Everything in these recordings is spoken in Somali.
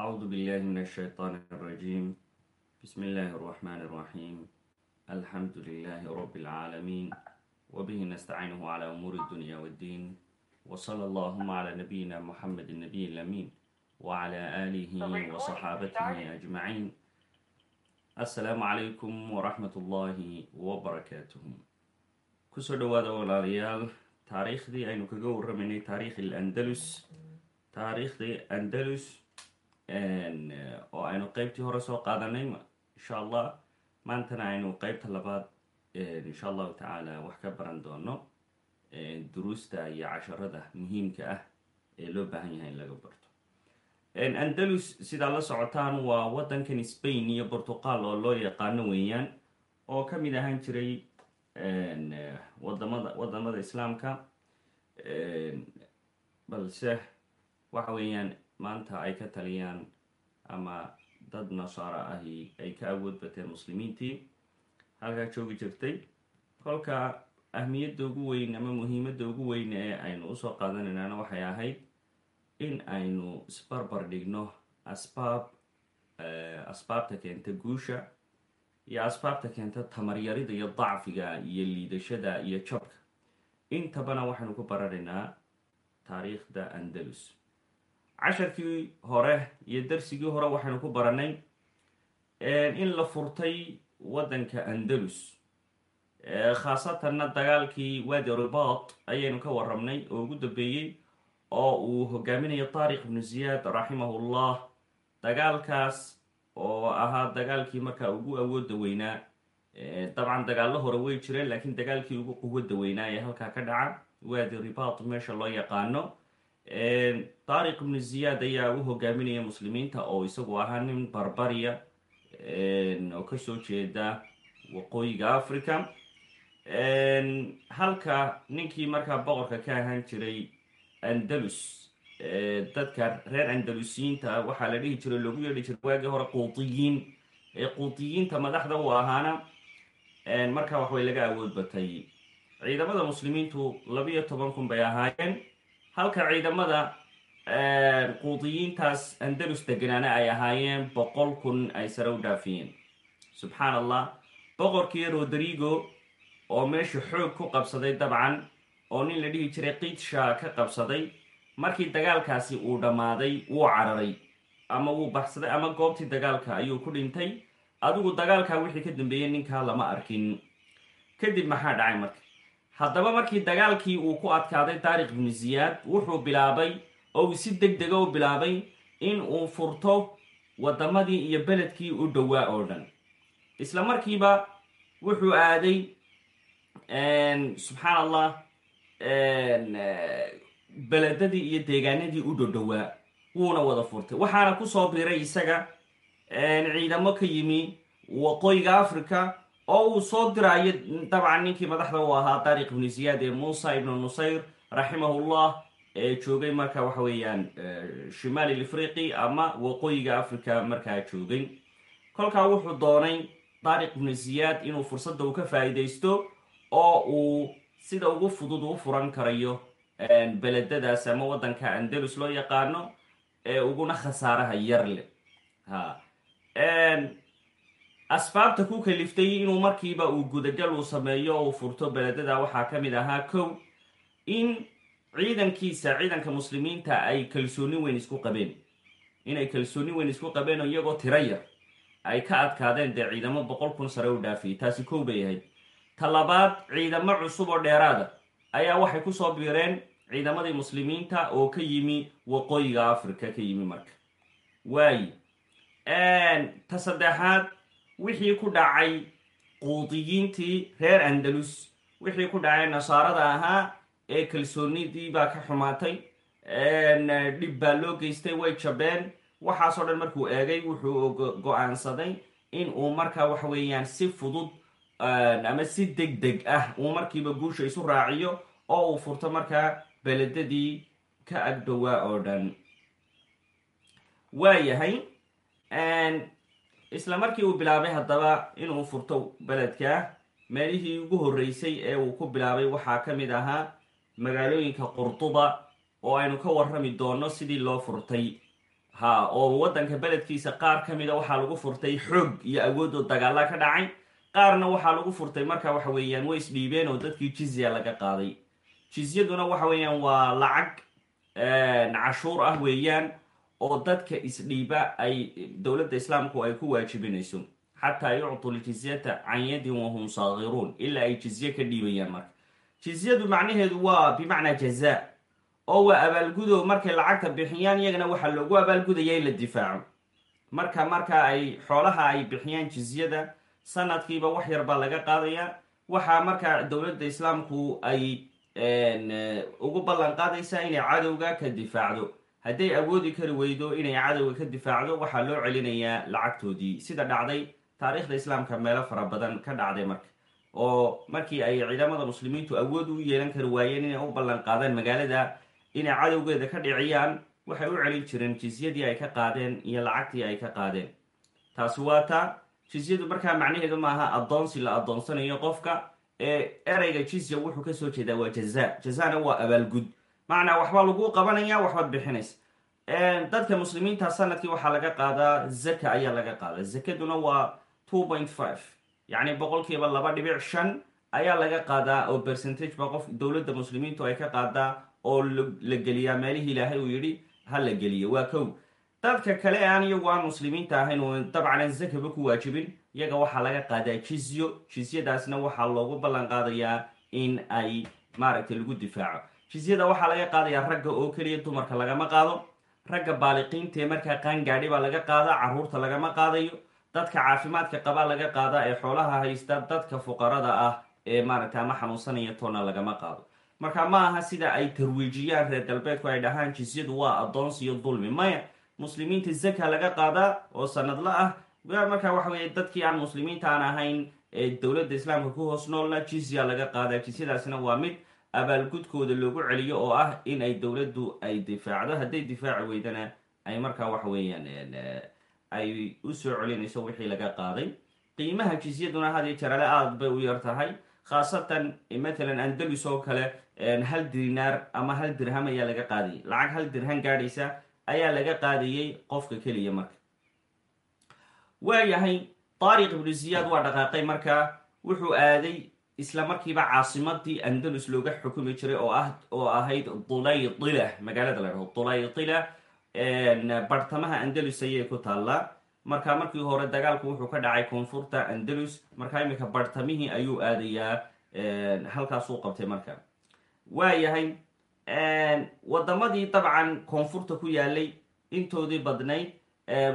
أعوذ بالله من الشيطان الرجيم بسم الله الرحمن الرحيم الحمد لله رب العالمين وبه نستعينه على أمور الدنيا والدين وصلى اللهم على نبينا محمد النبي الأمين وعلى آله وصحابته أجمعين السلام عليكم ورحمة الله وبركاته kusoo dhawaada walaalayaal taariikhdii aynu kaga warramaynay taariikh alandalus taariikhdii andalus oo aynu qeybtii hore soo qaadanay insha allah maantana aynu qeybta labaad insha allahu tacaala wax ka baran doono. Duruusta iyo casharada muhiimka ah ee loo baahan yahay in laga barto. Andalus sidaa la socotaan waa waddankan spain iyo portugal oo loo yaqaano weeyaan oo ka mid ahaan jiray waddamada waddamada islaamka. Balse waxa weeyaan maanta ay ka taliyaan ama dad nasaaro ahi ay ka awood bateen muslimiintii halkaa joogi jirtay. Kolka ahmiyadda ugu weyn ama muhiimadda ugu weyn ee aynu u soo qaadanaynaana waxay ahayd in aynu isbarbar dhigno asbaab asbaabta keenta guusha iyo asbaabta keenta tamaryarida iyo dacfiga iyo liidashada iyo jabka intabana waxaynu ku baranaynaa taariikhda andalus casharkii hore iyo darsigii hore waxaynu ku baranay in la furtay waddanka andalus. Khaasatanna dagaalkii wadi ribat ayaynu ka warramnay oo ugu dambeeyey oo uu hogaaminayo taariq ibnu ziyaad raximahullah dagaalkaas oo ahaa dagaalkii markaa ugu awooda weynaa. Dabcan dagaallo hore way jireen laakiin dagaalkii ugu quwadda weynaa ee halkaa ka dhaca wadi ribat meesha loo yaqaano taariq ibnu ziyaad ayaa u hogaaminaya muslimiinta oo isagu ahaa nin barbariya oo ka soo jeeda waqooyiga africa halka ninkii markaa boqorka ka ahaan jiray andalus dadka reer andalusiyiinta waxaa la dhihi jiray loogu yeedhi jiray waagii hore quudiyiin ee quudiyiinta madaxda u ahaana markaa waxway laga awood batay. Ciidamada muslimiintu labiyo toban kun bay ahaayeen halka ciidamada quudiyiintaas andalus deganaana ay ahaayeen boqol kun ay sare u dhaafiyeen. Subxaan allah boqorkii rodrigo oo meesha xoog ku qabsaday dabcan oo nin la dhihi jiray kidsha ka qabsaday markii dagaalkaasi uu dhammaaday wuu cararay ama wuu baxsaday ama goobtii dagaalka ayuu ku dhintay. Adigu dagaalkaa wixii ka dambeeyey ninkaa lama arkin. Kadib maxaa dhacay marka haddaba markii dagaalkii uu ku adkaaday taariq ibnu ziyaad wuxuu bilaabay oo uu si deg dega u bilaabay in uu furto waddamadii iyo beledkii u dhowaa oo dhan. Isla markiiba wuxuu aaday subxaan allah beledadii iyo deegaanadii u dhodhowaa wuuna wada furtay. Waxaana ku soo biray isaga ciidamo ka yimi waqooyiga africa oo uu soo diraayo dabcan ninkii madaxda u ahaa taariq ibnu ziyaad ee muusa ibnu nusayr raximahullah ee joogay marka waxa weeyaan shimaal afriqi ama waqooyiga africa markaa joogay. Kolkaa wuxuu doonay taariq ibnu ziyaad inuu fursadda uu ka faa'iidaysto oo uu sida ugu fudud u furan karayo beledadaas ama waddanka andalus loo yaqaano ee uguna khasaaraha yar leh asbaabta ku kaliftay inuu markiiba uu gudagal uu sameeyo uu furto beledada waxaa ka mid ahaa kow in ciidankiisa ciidanka muslimiinta ay kalsooni weyn isku qabeen. Inay kalsooni weyn isku qabeen oo iyagoo tiro yar ay ka adkaadeen dee ciidamo boqol kun sare u dhaafiyay taasi kow bay ahayd. Talabaad ciidamo cusub oo dheeraada ayaa waxay ku soo biireen ciidamadii muslimiinta oo ka yimi waqooyiga africa ka yimi marka. Waayi ta saddexaad wixii ku dhacay quudiyiintii reer andalus. Wixii ku dhacay nasaarada ahaa ee kalsoonidii baa ka xumaatay. Dhib baa loo geystay way jabeen. Waxaasoo dhan markuu eegay wuxuu go'aansaday in uu markaa waxa weeyaan si fudud ama si deg deg ah uu markiiba guusha isu raaciyo oo uu furto markaa beledadii ka agdhowaa oo dhan. Waayahay isla markii uu bilaabay haddaba inuu furto beledka meelihii ugu horreysay ee uu ku bilaabay waxaa ka mid ahaa magaalooyinka qurduba oo aynu ka warrami doono sidii loo furtay. Ha oo waddanka beledkiisa qaar ka mida waxaa lagu furtay xoog iyo awoodoo dagaala ka dhacay qaarna waxaa lagu furtay marka waxa weeyaan way isdhiibeen oo dadkii jizya laga qaaday. Jizyaduna waxa weeyaan waa lacag cashuur ah weeyaan oo dadka isdhiiba ay dowladda islaamku ay ku waajibinayso xataa yuctu ljizyata can yadin wahum saagiruun ilaa ay jizye ka dhiibayaan marka. Jizyadu macnaheedu waa bimacnaa jaza oo waa abaalgudo markay lacagta bixiyaan iyagana waxaa loogu abaalgudaya in la difaaco. Marka marka ay xoolaha ay bixiyaan jizyada sanadkiiba wax yar baa laga qaadaya waxaa markaa dowladda islaamku ay ugu ballan qaadaysaa inay cadowga ka difaacdo hadday awoodi kari weydo inay cadowga ka difaacdo waxaa loo celinayaa lacagtoodii. Sida dhacday taariikhda islaamka meelo fara badan ka dhacday marka oo markii ay ciidamada muslimiintu awood u yeelan kari waayeen inay u ballan qaadaan magaalada inay cadowgeeda ka dhiciyaan waxay u celin jireen jizyadii ay ka qaadeen iyo lacagtii ay ka qaadeen. Taasi waa taa jizyadu markaa macnaheedu maaha addoonsi la addoonsanayo qofka ee ereyga jizya wuxuu ka soo jeedaa waa jaza jazana waa abaalgud macnaa waxbaa lagu qabanaya waxbaad bixinaysa. Dadka muslimiinta sannadkii waxaa laga qaadaa zaka ayaa laga qaadaa. Zakaduna waa two point five. Yacni boqolkiiba laba dhibic shan ayaa laga qaadaa oo percentage ba qof dowladda muslimiintu ay ka qaadaa oo la geliyaa. Meelihii ilaahay uu yidhi ha la geliyo. Waa kow. Dadka kale aan iyagu aan muslimiinta ahayn dabcan zakaba ku waajibin. Iyaga waxaa laga qaadaa jizyo. Jizyadaasna waxaa loogu ballan qaadayaa in ay maaragtay lagu difaaco jizyada waxaa laga qaadayaa ragga oo keliya dumarka lagama qaado. Ragga baaliqiinta ee markaa qaangaadhi baa laga qaadaa carruurta lagama qaadayo. Dadka caafimaadka qabaa laga qaadaa ee xoolaha haysta dadka fuqarada ah ee maaragtay ama xanuunsanaya toona lagama qaado. Marka ma aha sida ay tarwiijiyaan reer galbeedku ay dhahaan jizyadu waa addoonsi iyo dulmi. Maya muslimiinta zaka laga qaadaa oo sanadla ah. Marka waxa weeye dadkii aan muslimiinta aan ahayn ee dowladda islaamka ku hoos noolna jizya laga qaadaa. Jizyadaasna waa mid abaalgudkooda loogu celiyo oo ah in ay dowladdu ay difaacdo. Hadday difaaci weydana ay markaa waxa weeyaan ay u soo celinayso wixii laga qaaday. Qiimaha jizyaduna had jarale aada bay u yar tahay khaasatan matalan andalus oo kale hal dinaar ama hal dirham ayaa laga qaadayay lacag hal dirham gaadhaysa ayaa laga qaadayay qofka keliya marka. Waayahay taariq ibnu ziyaad waa dhaqaaqay markaa wuxuu aaday isla markiiba caasimadii andalus looga xukumi jiray oo ah oo ahayd dulaytila magaalada la dhaho dulaytila bartamaha andalus ayay ku taallaa marka markii hore dagaalku wuxuu ka dhacay koonfurta andalus markaa iminka bartamihii ayuu aadayaa halkaasuu qabtay marka. Waayahay wadamadii dabcan koonfurta ku yaalay intoodii badnayd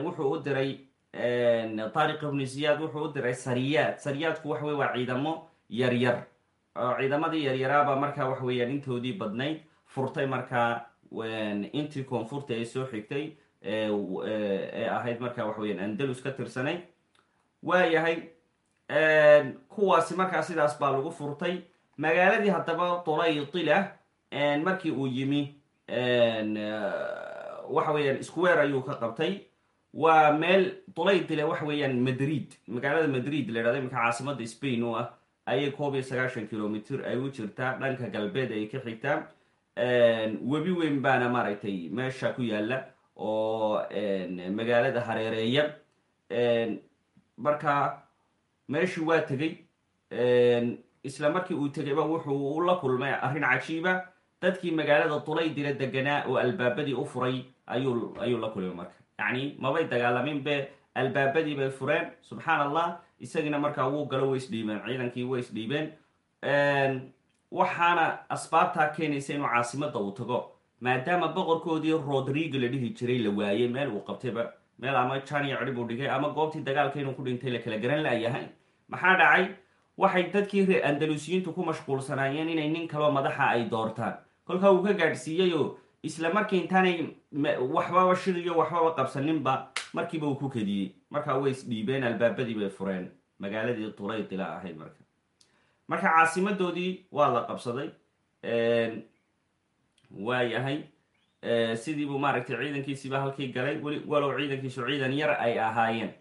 wuxuu u diray taariq ibnu ziyaad wuxuu u diray sariyaad. Sariyaadku waxa wey waa ciidamo yaryar. Ciidamadii yaryaraaba markaa waxa weeyaan intoodii badnayd furtay markaa intii koonfurta ee soo xigtay ee ahayd markaa waxa weyaan andalus ka tirsanay. Waayahay kuwaasi markaa sidaas baa lagu furtay. Magaaladii haddaba dulaytila markii uu yimi waxa weeyaan square ayuu ka qabtay. Waa meel dulaytila waxa weeyaan madrid magaalada madrid la yhahdo iminka caasimada spain oo ah ayay koob iyo sagaashan kilomitr ay u jirtaa. Dhanka galbeed ay ka xigtaa. Webi weyn baana maaragtay meesha ku yaalla oo magaalada hareereeya. Marka meeshii waa tegey. Isla markii uu tegayba wuxuu la kulmay arrin cajiiba. Dadkii magaalada dulaydila deganaa oo albaabadii u furay ayuu ayuu la kulmay marka. Yacni mabay dagaalamin be albaabadii bay fureen. Subxaan allah isagiina markaa wuu galo way isdhiibeen ciidankii way isdhiibeen waxaana asbaabtaa keenaysa inuu caasimada uu tago maadaama boqorkoodii rodrigo la dhihi jiray la waayey meel uu qabtayba meel ama janiya cidhib uu dhigay ama goobtii dagaalka inuu ku dhintay la kala garan laayahay maxaa dhacay? Waxay dadkii reer andalusiyiintu ku mashquulsanaayeen inay nin kaloo madaxa ay doortaan. Kolkaa uu ka gaadhsiiyeyoo isla markii intaanay waxbaba shiriyo waxbaba qabsaninba markiiba uu ku kediyey. Markaa way isdhiibeen albaabadii bay fureen. Magaaladii dulaydila ahayd marka. Marka caasimadoodii waa la qabsaday waayahay sidiibuu maaragtay ciidankiisiiba halkii galay. Walow ciidankiisu ciidan yar ay ahaayeen.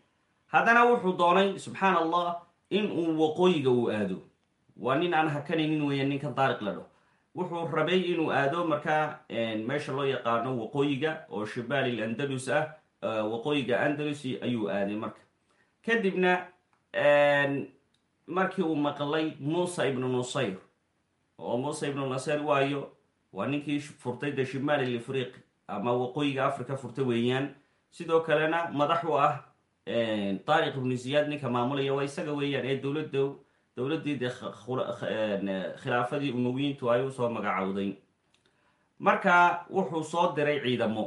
Haddana wuxuu doonay subxaan allah in uu waqooyiga uu aado. Waa nin aan hakanaynin weya ninka daariq la dhaho wuxuu rabay inuu aado markaa meesha loo yaqaano waqooyiga oo shibaali andalus ah waqooyiga andalus ayuu aaday marka. Kadibna markii uu maqlay muusa ibnu nusayr oo muusa ibnu nusayr waayo waa ninkii furtay de shimaali lifriq ama waqooyiga africa furtay weeyaan. Sidoo kalena madax u ah taariq ibnu ziyaad ninka maamulaya waa isaga weeyaan ee dowladda dowladdii dee khilaafadii umowiyiintu ay u soo magacowday. Marka wuxuu soo diray ciidamo.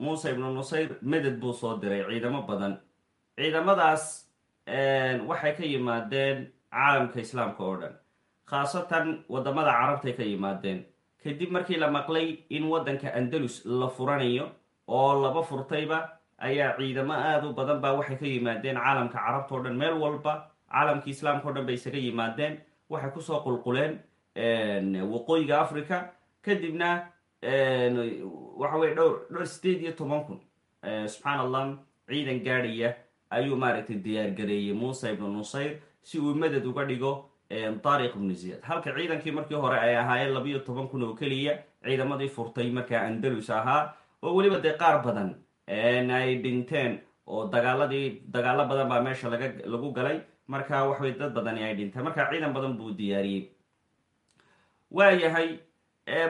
Muuse ibnu nusayr meded buu soo diray ciidamo badan. Ciidamadaas waxay ka yimaadeen caalamka islaamka oo dhan khaasatan waddamada carabtay ka yimaadeen. Kadib markii la maqlay in waddanka andalus la furanayo oo laba furtayba ayaa ciidamo aada u badan baa waxay ka yimaadeen caalamka carabta o dhan meel walba caalamkii islaamka o dhan bay isaga yimaadeen waxay ku soo qulquleen waqooyiga africa kadibna waxa weye dhowr dhowr sideed iyo toban kun subxaan allah ciidan gaadhaya ayuu maaragtay diyaargareeyey muuse ibnu nusayr si uu madad uga dhigo taariq ibnu ziyad. Halka ciidankii markii hore ay ahaayeen labiyo toban kun oo keliya ciidamadii furtay markaa andalus ahaa oo weliba dee qaar badan ay dhinteen oo dagaaladii dagaalo badan baa meesha laga lagu galay marka waxway dad badani ay dhinteen marka ciidan badan buu diyaariyey. Waayahay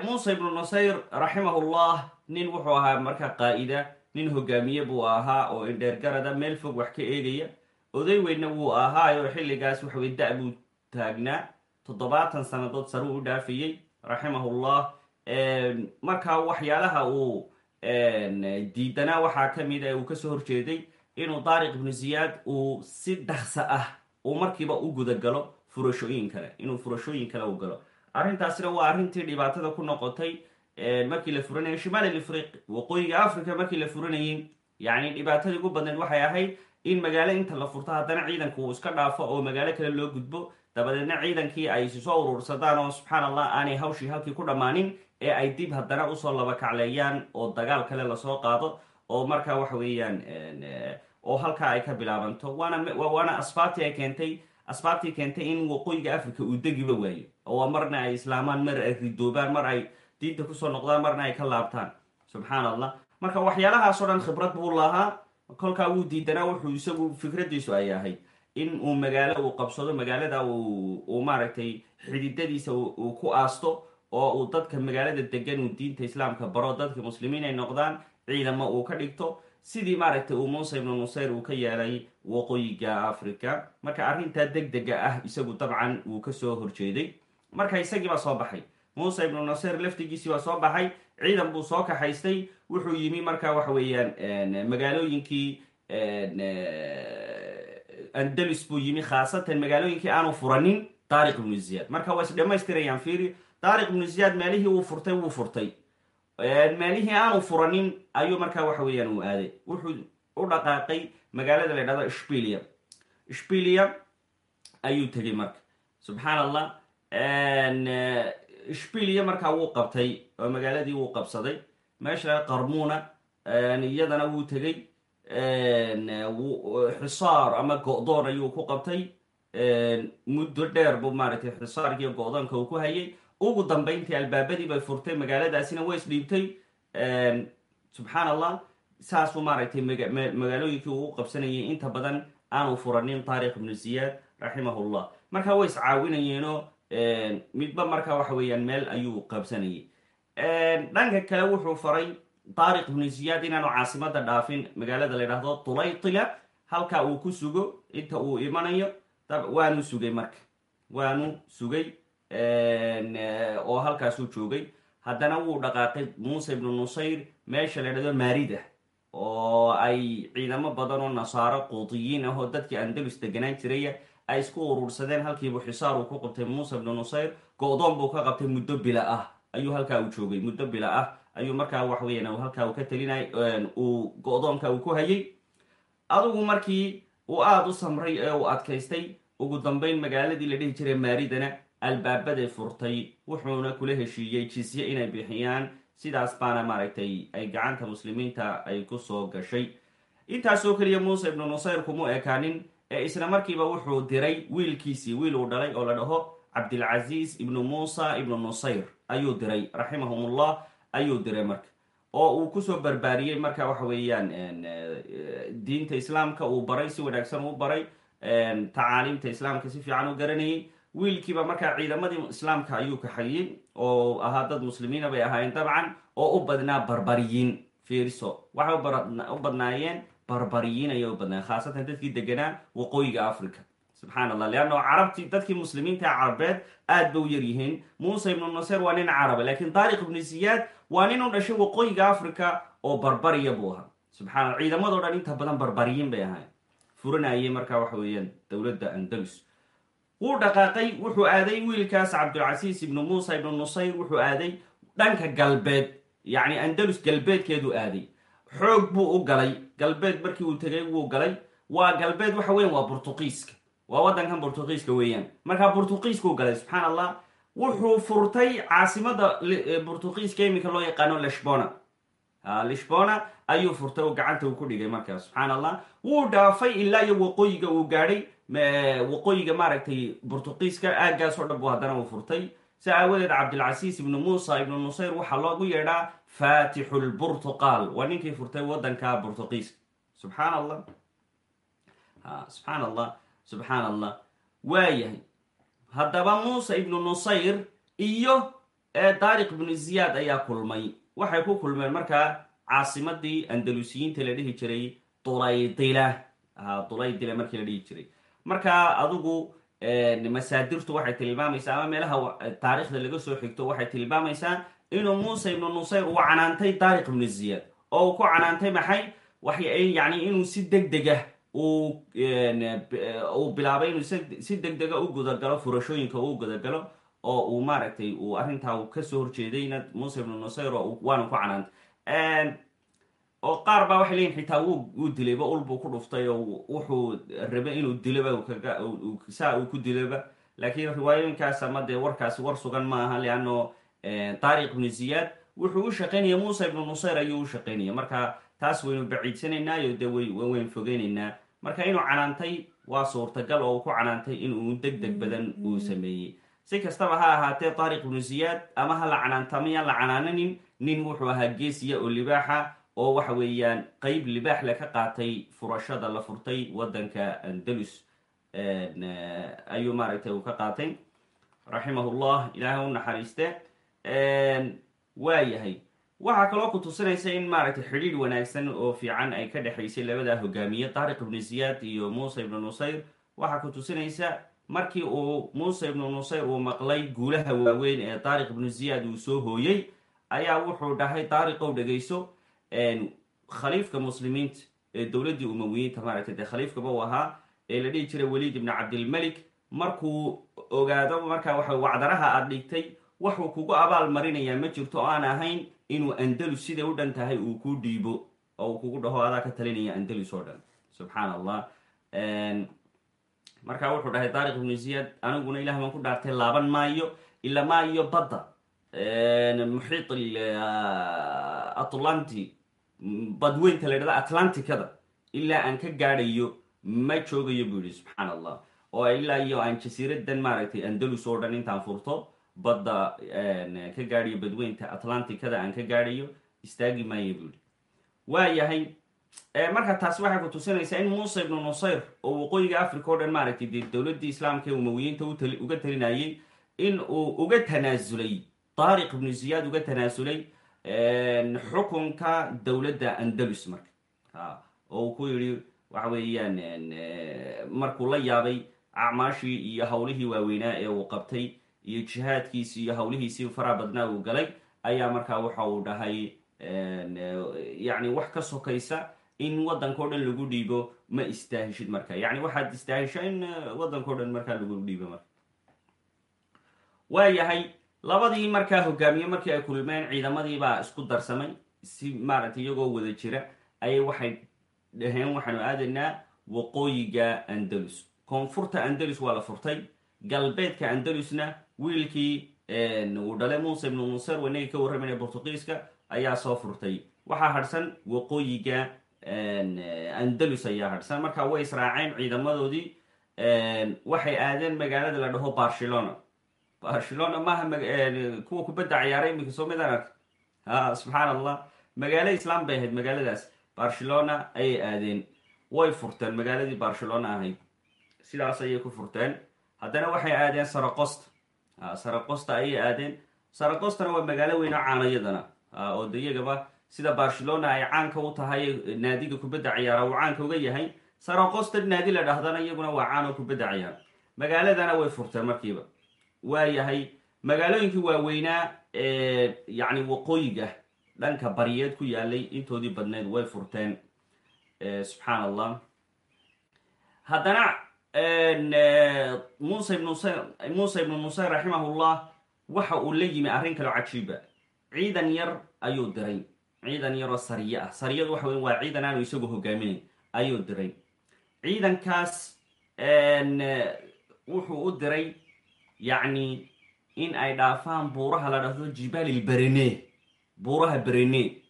muuse ibnu nusayr raximahullah nin wuxuu ahaa marka qaa'ida nin hogaamiye buu ahaa oo indheergarada meel fog wax ka eegaya. Oday weynna wuu ahaayo xilligaas waxawey da- buu taagnaa. Toddobaatan sannadood sare u dhaafayey raximahullah. Marka waxyaalaha uu diidanaa waxaa ka mid a uu ka soo horjeeday inuu daariq ibnu ziyaad uu si dhaksa ah uu markiiba u gudagalo furashooyin kale inuu furashooyin kale u galo. Arrintaasina waa arrintii dhibaatada ku noqotay markii la furanayay shimaal alifriq waqooyiga africa markii la furanayay yacni dhibaatadii ugu badneed waxay ahayd in magaalo inta la furto haddana ciidanku uu iska dhaafo oo magaalo kale loo gudbo. Dabadeedna ciidankii ay si soo urursadaan oo subxaan allah aanay hawshii halkii ku dhammaanin ee ay dib haddana u soo laba kacleeyaan oo dagaal kale la soo qaado. Oo markaa waxa weeyaan oo halkaa ay ka bilaabanto. Waana asbaabtii ay keentay asbaabtii keentay in waqooyiga africa uu degiba waayo. Oo marna ay islaamaan mar ay ridoobaan mar ay diinta ku soo noqdaan marna ay ka laabtaan. Subxaan allah marka waxyaalahaasoo dhan khibrad buu lahaa. Kolkaa wuu diidanaa wuxuu isagu fikradiisu ay ahayd in uu magaalo uu qabsado magaalada uu maaragtay xididadiisa uu ku aasto oo uu dadka magaalada degan uu diinta islaamka baro. Dadka muslimiin ay noqdaan ciidamo uu ka dhigto sidii maaragtay uu muuse ibnu nusayr uu ka yeelay waqooyiga africa marka arrintaa deg dega ah isagu dabcan wuu ka soo horjeeday. Marka isagii baa soo baxay. Muuse ibnu nusayr laftigiisii baa soo baxay ciidan buu soo kaxaystay wuxuu yimi marka waxa weeyaan magaalooyinkii andalus buu yimi khaasatan magaalooyinkii aanu furanin daariq ibnu ziyaad. Marka waa is dhamaystirayaan fiiri daariq ibnu ziyaad meelihii uu furtay wuu furtay meelihii aanu furanin ayuu markaa waxa weeyaan uu aaday. Wuxuu u dhaqaaqay magaalada la ydhahdo shbilia shbilia ayuu tegay marka. Subxaan allah shbilia markaa wuu qabtay oo magaaladii wuu qabsaday. Meesha qarmuuna iyadana wuu tegey. Xisaar ama go-doon ayuu ku qabtay. Muddo dheer buu maaragtay xisaarkiiyo go-doonka uu ku hayay ugu dambayntii albaabadii bay furtay magaaladaasina way isdhiibtay subxaan allah saasuu maaragtay magaalooyinkii uu qabsanayay. Inta badan aanu furanin taariq ibnu ziyaad raximahullah marka way iscaawinayeenoo midba marka waxa weeyaan meel ayuu qabsanayay. Dhanka kale wuxuu faray taariq ibnu ziyaad inaanu caasimada dhaafin. Magaalada la ydhahdo tulaytila halka uu ku sugo inta uu imanayo waanu sugay marka. Waanu sugay oo halkaasuu joogay. Haddana wuu dhaqaaqay muuse ibnu nusayr meesha la ydhahdo maarida oo ay ciidamo badan oo nasaaro quudiyiin ah oo dadkii andalus deganaan jiraya ay isku urursadeen. Halkiibu xisaar uu ku qabtay muuse ibnu nusayr go-doon buu ka qabtay muddo bila ah. Ayuu halkaa uu joogay muddo bila ah. Ayuu markaa wax weeyaan halkaa uu ka telinay uu go-doonka uu ku hayay. Adugu markii uu aada u samray ee uu adkaystay ugu dambayn magaaladii la dhihi jiray maaridana albaabaday furtay wuxuuna kula heshiiyey jisye inay bixiyaan. Sidaas baana maaragtay ay gacanta muslimiinta ay ku soo gashay. Intaasoo keliya muuse ibnu nusayr kuma ekaanin ee isla markiiba wuxuu diray wiilkiisii wiil uu dhalay oo la dhaho cabdilcaziiz ibnu muusa ibnu nusayr. Ayuu diray raximahumullah ayuu diray marka. Oo uu ku soo barbaariyey marka waxa weeyaan diinta islaamka uu baray si wanaagsan uu baray. Tacaaliimta islaamka si fiican u garanayay wiilkiiba markaa ciidamadii islaamka ayuu kaxayey oo ahaa dad muslimiina bay ahaayeen dabcan oo u badnaa barbariyiin. Fiiriso waxay u badnaayeen barbariyiin ayay u badnaayeen khaasatan dadkii deganaa waqooyiga africa subxaan allah leanno carabtii dadkii muslimiinta carabeed aad ba u yaryihiin muuse ibnu naser waa nin caraba lakiin taariq ibnu ziyaad waa nin u dhashay waqooyiga africa oo barbariya buu ahaa. Subxana ciidamadoo dhan inta badan barbariyiin bay ahayn furanayay markaa waxa weeyaan dowladda andalus wuu dhaqaaqay wuxuu aaday wiilkaas cabdulcasiis ibnu muusa ibnu nusayr wuxuu aaday dhanka galbeed yacni andalus galbeedkeeduu aaday. Xoog buu u galay galbeed markii uu tegay wuu galay. Waa galbeed waxa weyan waa burtuqiiska waa waddankan burtuqiiska weeyaan. Markaa burtuqiiskuu galay subxaan allah wuxuu furtay caasimada burtuqiiska iminka loo yaqaano lishbona lishbona ayuu furtay oo gacanta uu ku dhigay markaas subxaan allah wuu dhaafay ilaa iyo waqooyiga uu gaadhay waqooyiga maaragtay burtuqiiska aaggaas oo dhan buu haddana uu furtay. Si aawadeed cabdilcasiis ibnu muusa ibnu nusayr waxaa loogu yeedhaa faatixu lburtuqaal waa ninkii furtay waddanka burtuqiiska subxaan allah subxaan allah subxaan allah waayahay haddaba muuse ibnu nusayr iyo daariq ibnu ziyaad ayaa kulmay. Waxay ku kulmeen markaa caasimadii andalusiyiinta la dhihi jiray dulaydila dulaydila markii la dhihi jiray markaa adigu masaadirtu waxay tilmaamaysaa ama meelaha taarikhda laga soo xigto waxay tilmaamaysaa inuu muuse ibnu nusayr uu canaantay daariq ibnu ziyaad. Oo uu ku canaantay maxay? Yani inuu si deg degah uu bilaabay inuu si deg dega u gudagalo furashooyinka uu gudagalo oo uu maaragtay uu arrintaa ka soo horjeedayna muuse ibnu nusayr waana ku canaantay oo qaar baa waxay leeyihiin xitaa wuu dilayba ul buu ku dhuftay oo wuxuu rabay inuu diloba saa uu ku diloba laakiin riwaayooyinkaas ama dee warkaasi war sugan ma aha leanno taariq ibnu ziyaad wuxuu u shaqaynaya muuse ibnu nusayr ayuu u shaqaynaya marka taas waynu baciidsanaynaayo dee wayn fogeynaynaa. Marka inuu canaantay waa suurtagal oo uu ku canaantay inuu deg deg badan uu sameeyey. Si kastaba ha ahaatee taariq ibnu ziyaad ama ha la canaantamaya la canaananin nin wuxuu ahaa geesiya oo libaaxa oo waxa weeyaan qeyb libaax le ka qaatay furashada la furtay waddanka andalus ayuu maaragtay uu ka qaatay. Raximahullah ilaahay u naxariiste waa yahay. Waxaa kaloo ku tusinaysa in maaragtay xidhiidh wanaagsan oo fiican ay ka dhexaysay labadaa hogaamiye taariq ibnu ziyaad iyo muuse ibnu nusayr. Waxaa ku tusinaysa markii uu muuse ibnu nusayr uu maqlay guulaha waaweyn ee taariq ibnu ziyaad uu soo hooyey ayaa wuxuu dhahay taariqow dhegayso khaliifka muslimiinta ee dowladdii umawiyiinta maaragtay dee khaliifkaba uu ahaa ee la dhihi jiray waliid ibnu cabdilmelik markuu ogaado markaa waxa wacdaraha aad dhigtay waxuu kugu abaal marinayaa ma jirto oo aan ahayn inuu andalus siday u dhan tahay uu ku dhiibo oo uu kugu dhaho adaa ka talinaya andalus oo dhan. Subxaan allah markaa wuxuu dhahay taariq ibnu ziyaad aniguna ilah baan ku dhaartay laaban maayo ilamaa iyo badda. Muxiit atlanti badweynta la dhahda atlanticada ilaa aan ka gaadhayo ma joogayo buu yihi subxaan allah oo ilaa iyo aan jasiiradan maaragtay andalus oo dhan intaan furto badda ka gaadhayo badweynta atlanticada aan ka gaadhayo istaagi maayo buu yihi waa yahay marka taasi waxay ku tusinaysaa in muuse ibnu nusayr oo waqooyiga africa o dhan maaragtay dee dowladdii islaamka ee umawiyiinta uga talinayay in uu uga tanaasulay taariq ibnu ziyaad uga tanaasulay xukunka dowladda andalus marka. Oo uu ku yidhi waxa weeyaan markuu la yaabay acmaashii iyo howlihii waaweynaa ee uu qabtay iyo jihaadkiisi iyo howlihiisii faraha badnaa uu galay ayaa markaa waxa uu dhahay yacni wax ka sokaysa in waddankao dhan lagu dhiibo ma istaahishid marka. Yacni waxaad istaahisha in waddankao dhan markaa lagu dhiibo marka. Waa yahay labadii markaa hogaamiye markii ay kulmeen ciidamadii baa isku darsamay. Si maaragtay iyagoo wada jira ayay waxay dhaheen waxaanu aadaynaa waqooyiga andalus. Koonfurta andalus waa la furtay. Galbeedka andalusna wiilkii uu dhalay muuse ibnu muser wanagii ka warramayna bortugiiska ayaa soo furtay. Waxaa hadhsan waqooyiga andalus ayaa hadhsan. Marka way israaceen ciidamadoodii waxay aadeen magaalada la dhaho barcelona barcelona maaha kuwa kubadda ciyaaray iminka soo midaan arka ha subxaan allah magaalo islaam bay ahayd magaaladaas. Barcelona ayay aadeen. Way furteen magaaladii barcelona ahayd sidaas ayay ku furteen. Haddana waxay aadeen saracosta saracosta ayay aadeen. Saracostana waa magaalo weyn oo caanayadana oo de iyagaba sida barcelona ay caanka u tahay naadiga kubadda ciyaara uu caanka uga yahay saracosta naadi la dhahdana iyaguna waa caan oo kubadda ciyaara magaaladana way furteen markiiba waa yahay magaalooyinkii waaweynaa ee yacni waqooyiga dhanka bariyeed ku yaalay intoodii badneed way furteen subxaan allah haddana musa ibn muuse ibnu nusayr raximahullah waxa uu la yimi arrin kaloo cajiiba. Ciidan yar ayuu diray. Ciidan yaroo sariye ah. Sariyadu waxa weya waa ciidan aanu isagu hogaaminayn ayuu diray. Ciidankaas wuxuu u diray yacni in ay dhaafaan buuraha la dhahdo jibalil berene buuraha berene.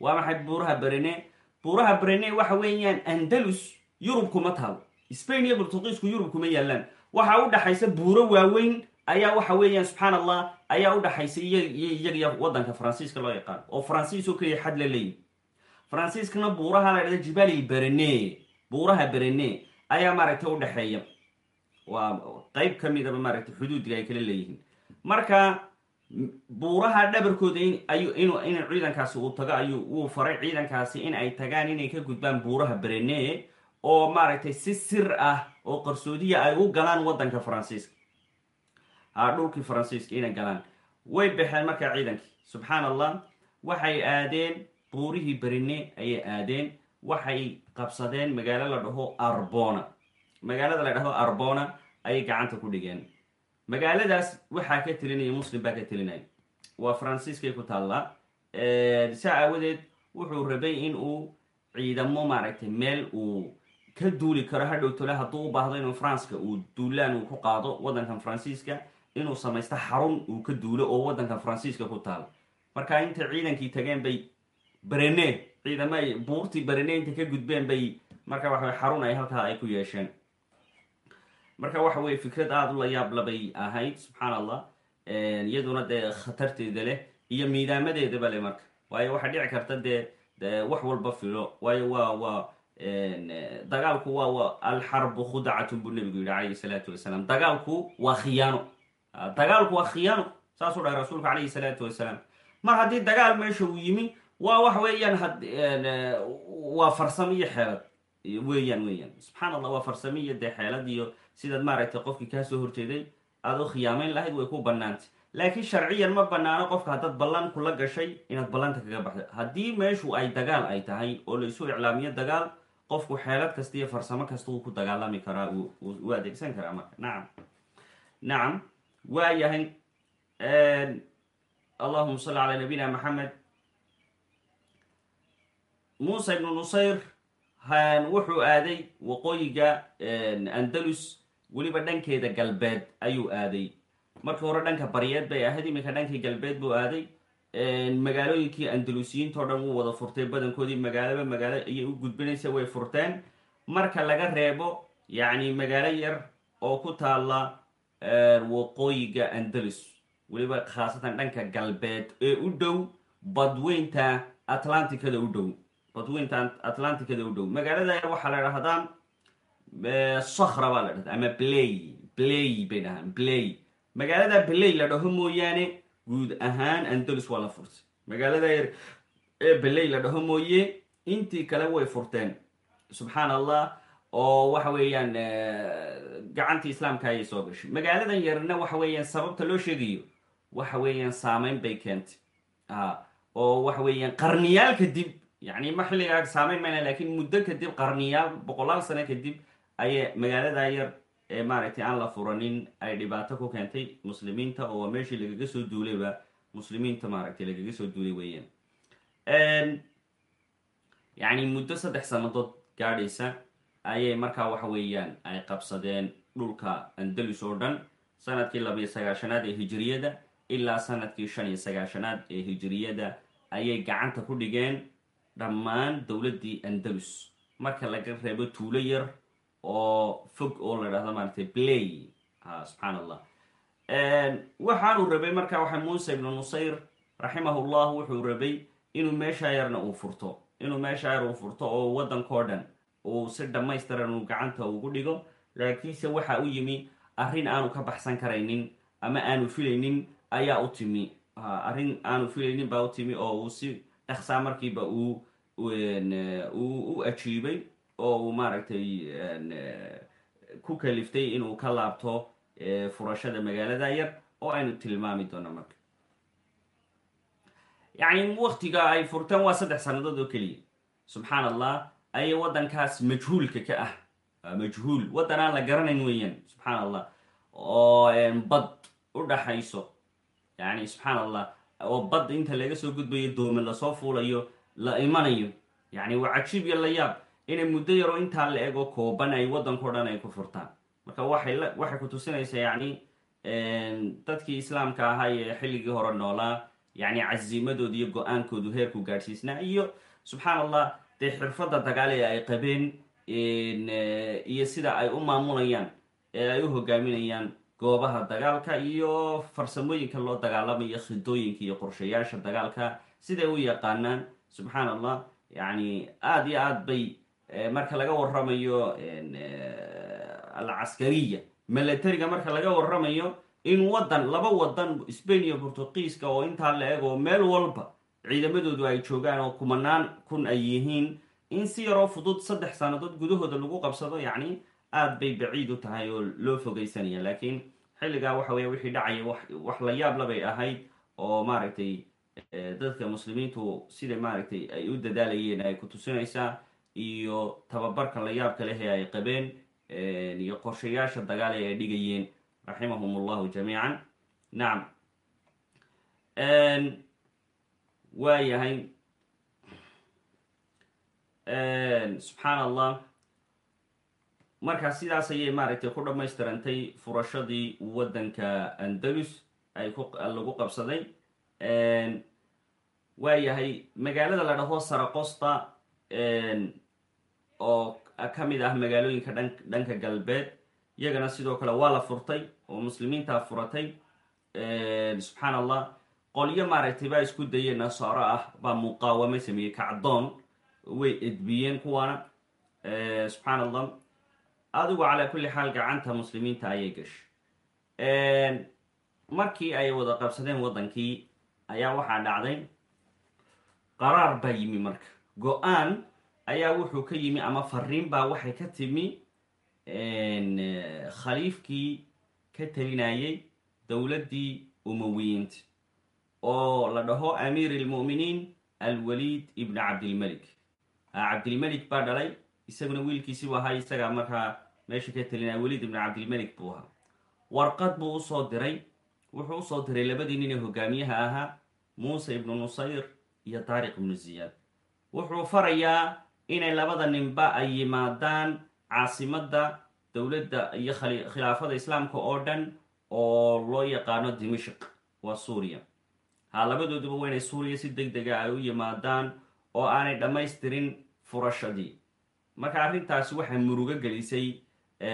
Waa maxay buuraha berene? Buuraha berene waxa weeyaan andalus yurub kuma taalo spain iyo burtuqiisku yurub kuma yaalaan waxa u dhaxaysa buuro waaweyn ayaa waxa weeyaan subxaan allah ayaa u dhaxaysa iyagiyo waddanka faransiiska loo yaqaan. Oo faransiis oo keliya xad la faransiiskana buuraha la dhahdo jibalil berene buuraha berene ayaa maaragtay u dhexeeya waa qeyb ka midaba maaragtay xuduudga ay kala leeyihiin. Marka buuraha dhabarkooda in ciidankaasi uu tago ayuu wuu faray ciidankaasi in ay tagaan inay ka gudbaan buuraha berene oo maaragtay si sir ah oo qarsoodiya ay u galaan waddanka faransiiska. Dhulkii faransiiska inay galaan. Way baxeen markaa ciidankii subxaan allah waxay aadeen buurihii berene ayay aadeen waxay qabsadeen magaalo la dhaho arbona magaalada la dhahdo arbona ayay gacanta ku dhigeen. Magaaladaas waxaa ka telinaya muslim baa ka telinaya waa faransiiskay ku taallaa saa aawadeed wuxuu rabay in uu ciidamo maaragtay meel uu ka duuli karo. Hadhowtole hadduu u baahdo inuu faranska uu duulaan uu ku qaado waddankan faransiiska inuu samaysto xarun uu ka duulo oo waddanka faransiiska ku taalo marka intay ciidankii tageen bay berene ciidama buurtii berene intay ka gudbeen bay marka waxa xarun ay halkaa ay ku yeesheen marka waxa weye fikrad aada u la yaabla bay ahayd subxaan allah iyaduna dee khatarteeda leh iyo miidaamadeedaba leh marka. Waayo waxaa dhici karta dee wax walba filo. Waayo waa waa dagaalku waa wa alxarbu khudacatun buu nebigu yihi calayhi salaatu wasalaam. Dagaalku waa khiyaano. Dagaalku waa khiyaano. Saasuu dhahay rasuulku calayhi salaatu wasalaam. Mar haddii dagaal meesha uu yimi waa wax weeyaan waa farsamo xeelad. Weeyaan weeyaan. Subxaan allah waa farsamo dee xeelad iyo sidaad maaragtay qofkii kaa soo horjeeday aad u khiyaamayn lahayd way ku bannaantay. Laakiin sharciyan ma bannaano qofka haddaad ballan kula gashay inaad ballanta kaga baxdo. Haddii meeshu ay dagaal ay tahay oo la isu iclaamiyo dagaal qofku xeelad kasta iyo farsamo kasta wuu ku dagaalami karaa wuu adeegsan karaa marka. Nacam nacam waa yahay allahuma salli calaa nabiyina maxamed muuse ibnu nusayr wuxuu aaday waqooyiga andalus weliba dhankeeda galbeed ayuu aaday. Markii hore dhanka baryeed bay ahayd iminka dhankii galbeed buu aaday. Magaalooyinkii andalusiyiinta o dhan wuu wada furtay badankoodii magaalaba magaalo ayay u gudbinaysa way furteen. Marka laga reebo yacni magaalo yar oo ku taalla waqooyiga andalus weliba khaasatan dhanka galbeed ee u dhow badweynta atlanticada u dhow badweynta atlanticada u dhow. Magaalada yar waxaa la dhahdaa sakra baa la dhahda ama blay blay bay dhahaan blay magaalada blay la dhaho mooyaane guud ahaan andalus waa la furtay magaalada ee blay la dhaho mooye intii kale way furteen subxaan allah oo waxa weeyaan gacantii islaamka ayay soo gashay magaaladan yarna waxa weeyaan sababta loo sheegayo waxa weeyaan saameyn bay keentay oo waxa weeyaan qarniyaal kadib yacni ma xilligaa saameyn mayna lakiin muddo kadib qarniyaal boqolaal sano kadib ayay magaalada yar ee maaragtay aan la furanin ay dhibaato ku keentay muslimiinta oo meeshii lagaga soo duulayba muslimiinta maaragtay lagaga soo duulay weeyaan. Yacni muddo saddex sannadood gaadhaysa ayay markaa waxa weeyaan ay qabsadeen dhulka andalus oo dhan sannadkii labiyo sagaashanaad ee hijiriyada ilaa sannadkii shan iyo sagaashanaad ee hijiriyada ayay gacanta ku dhigeen dhammaan dowladdii andalus. Marka laga reebo tuulo yar oo fog oo la dhahdo maaragtay blay ha subxaan allah waxaanu rabay marka waxa muuse ibnu nusayr raximahullah wuxuu rabay inuu meesha yarna uu furto inuu meesha yar uu furto oo waddankao dhan uu si dhammaystiran uu gacanta ugu dhigo laakiinse waxa u yimi arrin aanu ka baxsan karaynin ama aanu filaynin ayaa u timi. Arrin aanu filaynin baa u timi oo uu si dhaksaa markiiba uu u ajiibay oo uu maaragtay ku kaliftay inuu ka laabto furashada magaalada yar oo aynu tilmaami doono marka. Yacni waktiga ay furteen waa saddex sannadood oo keliya. Subxaan allah ayay waddankaas majhuulka ka ah. Majhuul. Waddan aan la garanayn weeyaan subxaan allah oo bad u dhaxayso. Yani subxaan allah oo bad inta laga soo gudbayo doome la soo fuulayo la imanayo. Yani waa cajiib iyo la yaab inay muddo yaroo intaa la ego kooban ay waddankao dhan ay ku furtaan. Marka waxay waxay ku tusinaysaa yacni dadkii islaamka ahaa ee xilligii hore noolaa yacni casiimadooda iyo go'aankoodu heerku gaadhsiisnaa. Iyo subxaan allah dee xirfadda dagaal ee ay qabeen iyo sida ay u maamulayaan ee ay u hogaaminayaan goobaha dagaalka iyo farsamooyinka loo dagaalamayo khidooyinka iyo qorshayaasha dagaalka siday u yaqaanaan. Subxaan allah yacni aada iyo aad bay marka laga warramayo alcaskariya. Milatariga marka laga warramayo in waddan laba waddan spain iyo portugiiska oo intaa la eg meel walba ciidamadoodu ay joogaan oo kumanaan kun ay yihiin in si yaroo fudud saddex sannadood gudahooda lagu qabsado yacni aad bay baciid u tahay oo loo fogeysanaya laakiin xilligaa waxa weya wixii dhacaya wax la yaab labay ahayd oo maaragtay dadka muslimiintu sida maaragtay ay u dadaalayeen ay ku tusinaysaa iyo tababarka la yaabka leh ee ay qabeen iyo qorshayaasha dagaal ee ay dhigayeen raximahum allahu jamiican nacam waa yahay subxaan allah markaa sidaas ayay maaragtay ku dhammaystirantay furashadii waddanka andalus ay ku lagu qabsaday. Waa yahay magaalada la dhaho saracosta oo ka mid ah magaalooyinka dhan dhanka galbeed. Iyagana sidoo kale waa la furtay oo muslimiintaa furatay. Subxaan allah qolyo maaragtay baa isku dayeen nasaaro ah baa muqaawamo sameeyey kacdoon way edbiyeen kuwaana. Subxaan allah adigu calaa kulli xaal gacanta muslimiinta ayay gashay. Markii ay wada qabsadeen waddankii ayaa waxaa dhacday qaraar baa yimi marka. Go'aan ayaa wuxuu ka yimi ama fariin baa waxay ka timi khaliifkii ka talinayay dowladdii umawiyiinta oo la dhaho amiir ilmu'miniin alwaliid ibn cabdilmelik cabdilmelik baa dhalay isaguna wiilkiisi u ahaa isagaa markaa meesha ka talinaya waliid ibn cabdilmelik buu ahaa. Warqad buu u soo diray wuxuu u soo diray labadii nin ee hogaamiyaha ahaa muuse ibnu nusayr iyo taariq ibnu ziyaad wuxuu farayaa inay labada ninba ay yimaadaan caasimadda dowladda iyo khilaafada islaamka oo dhan oo loo yaqaano dimashik waa suuriya. Ha labadooduba waa inay suuriya si deg dega ay u yimaadaan oo aanay dhammaystirin furashadii. Marka arrintaasi waxaa murugo gelisay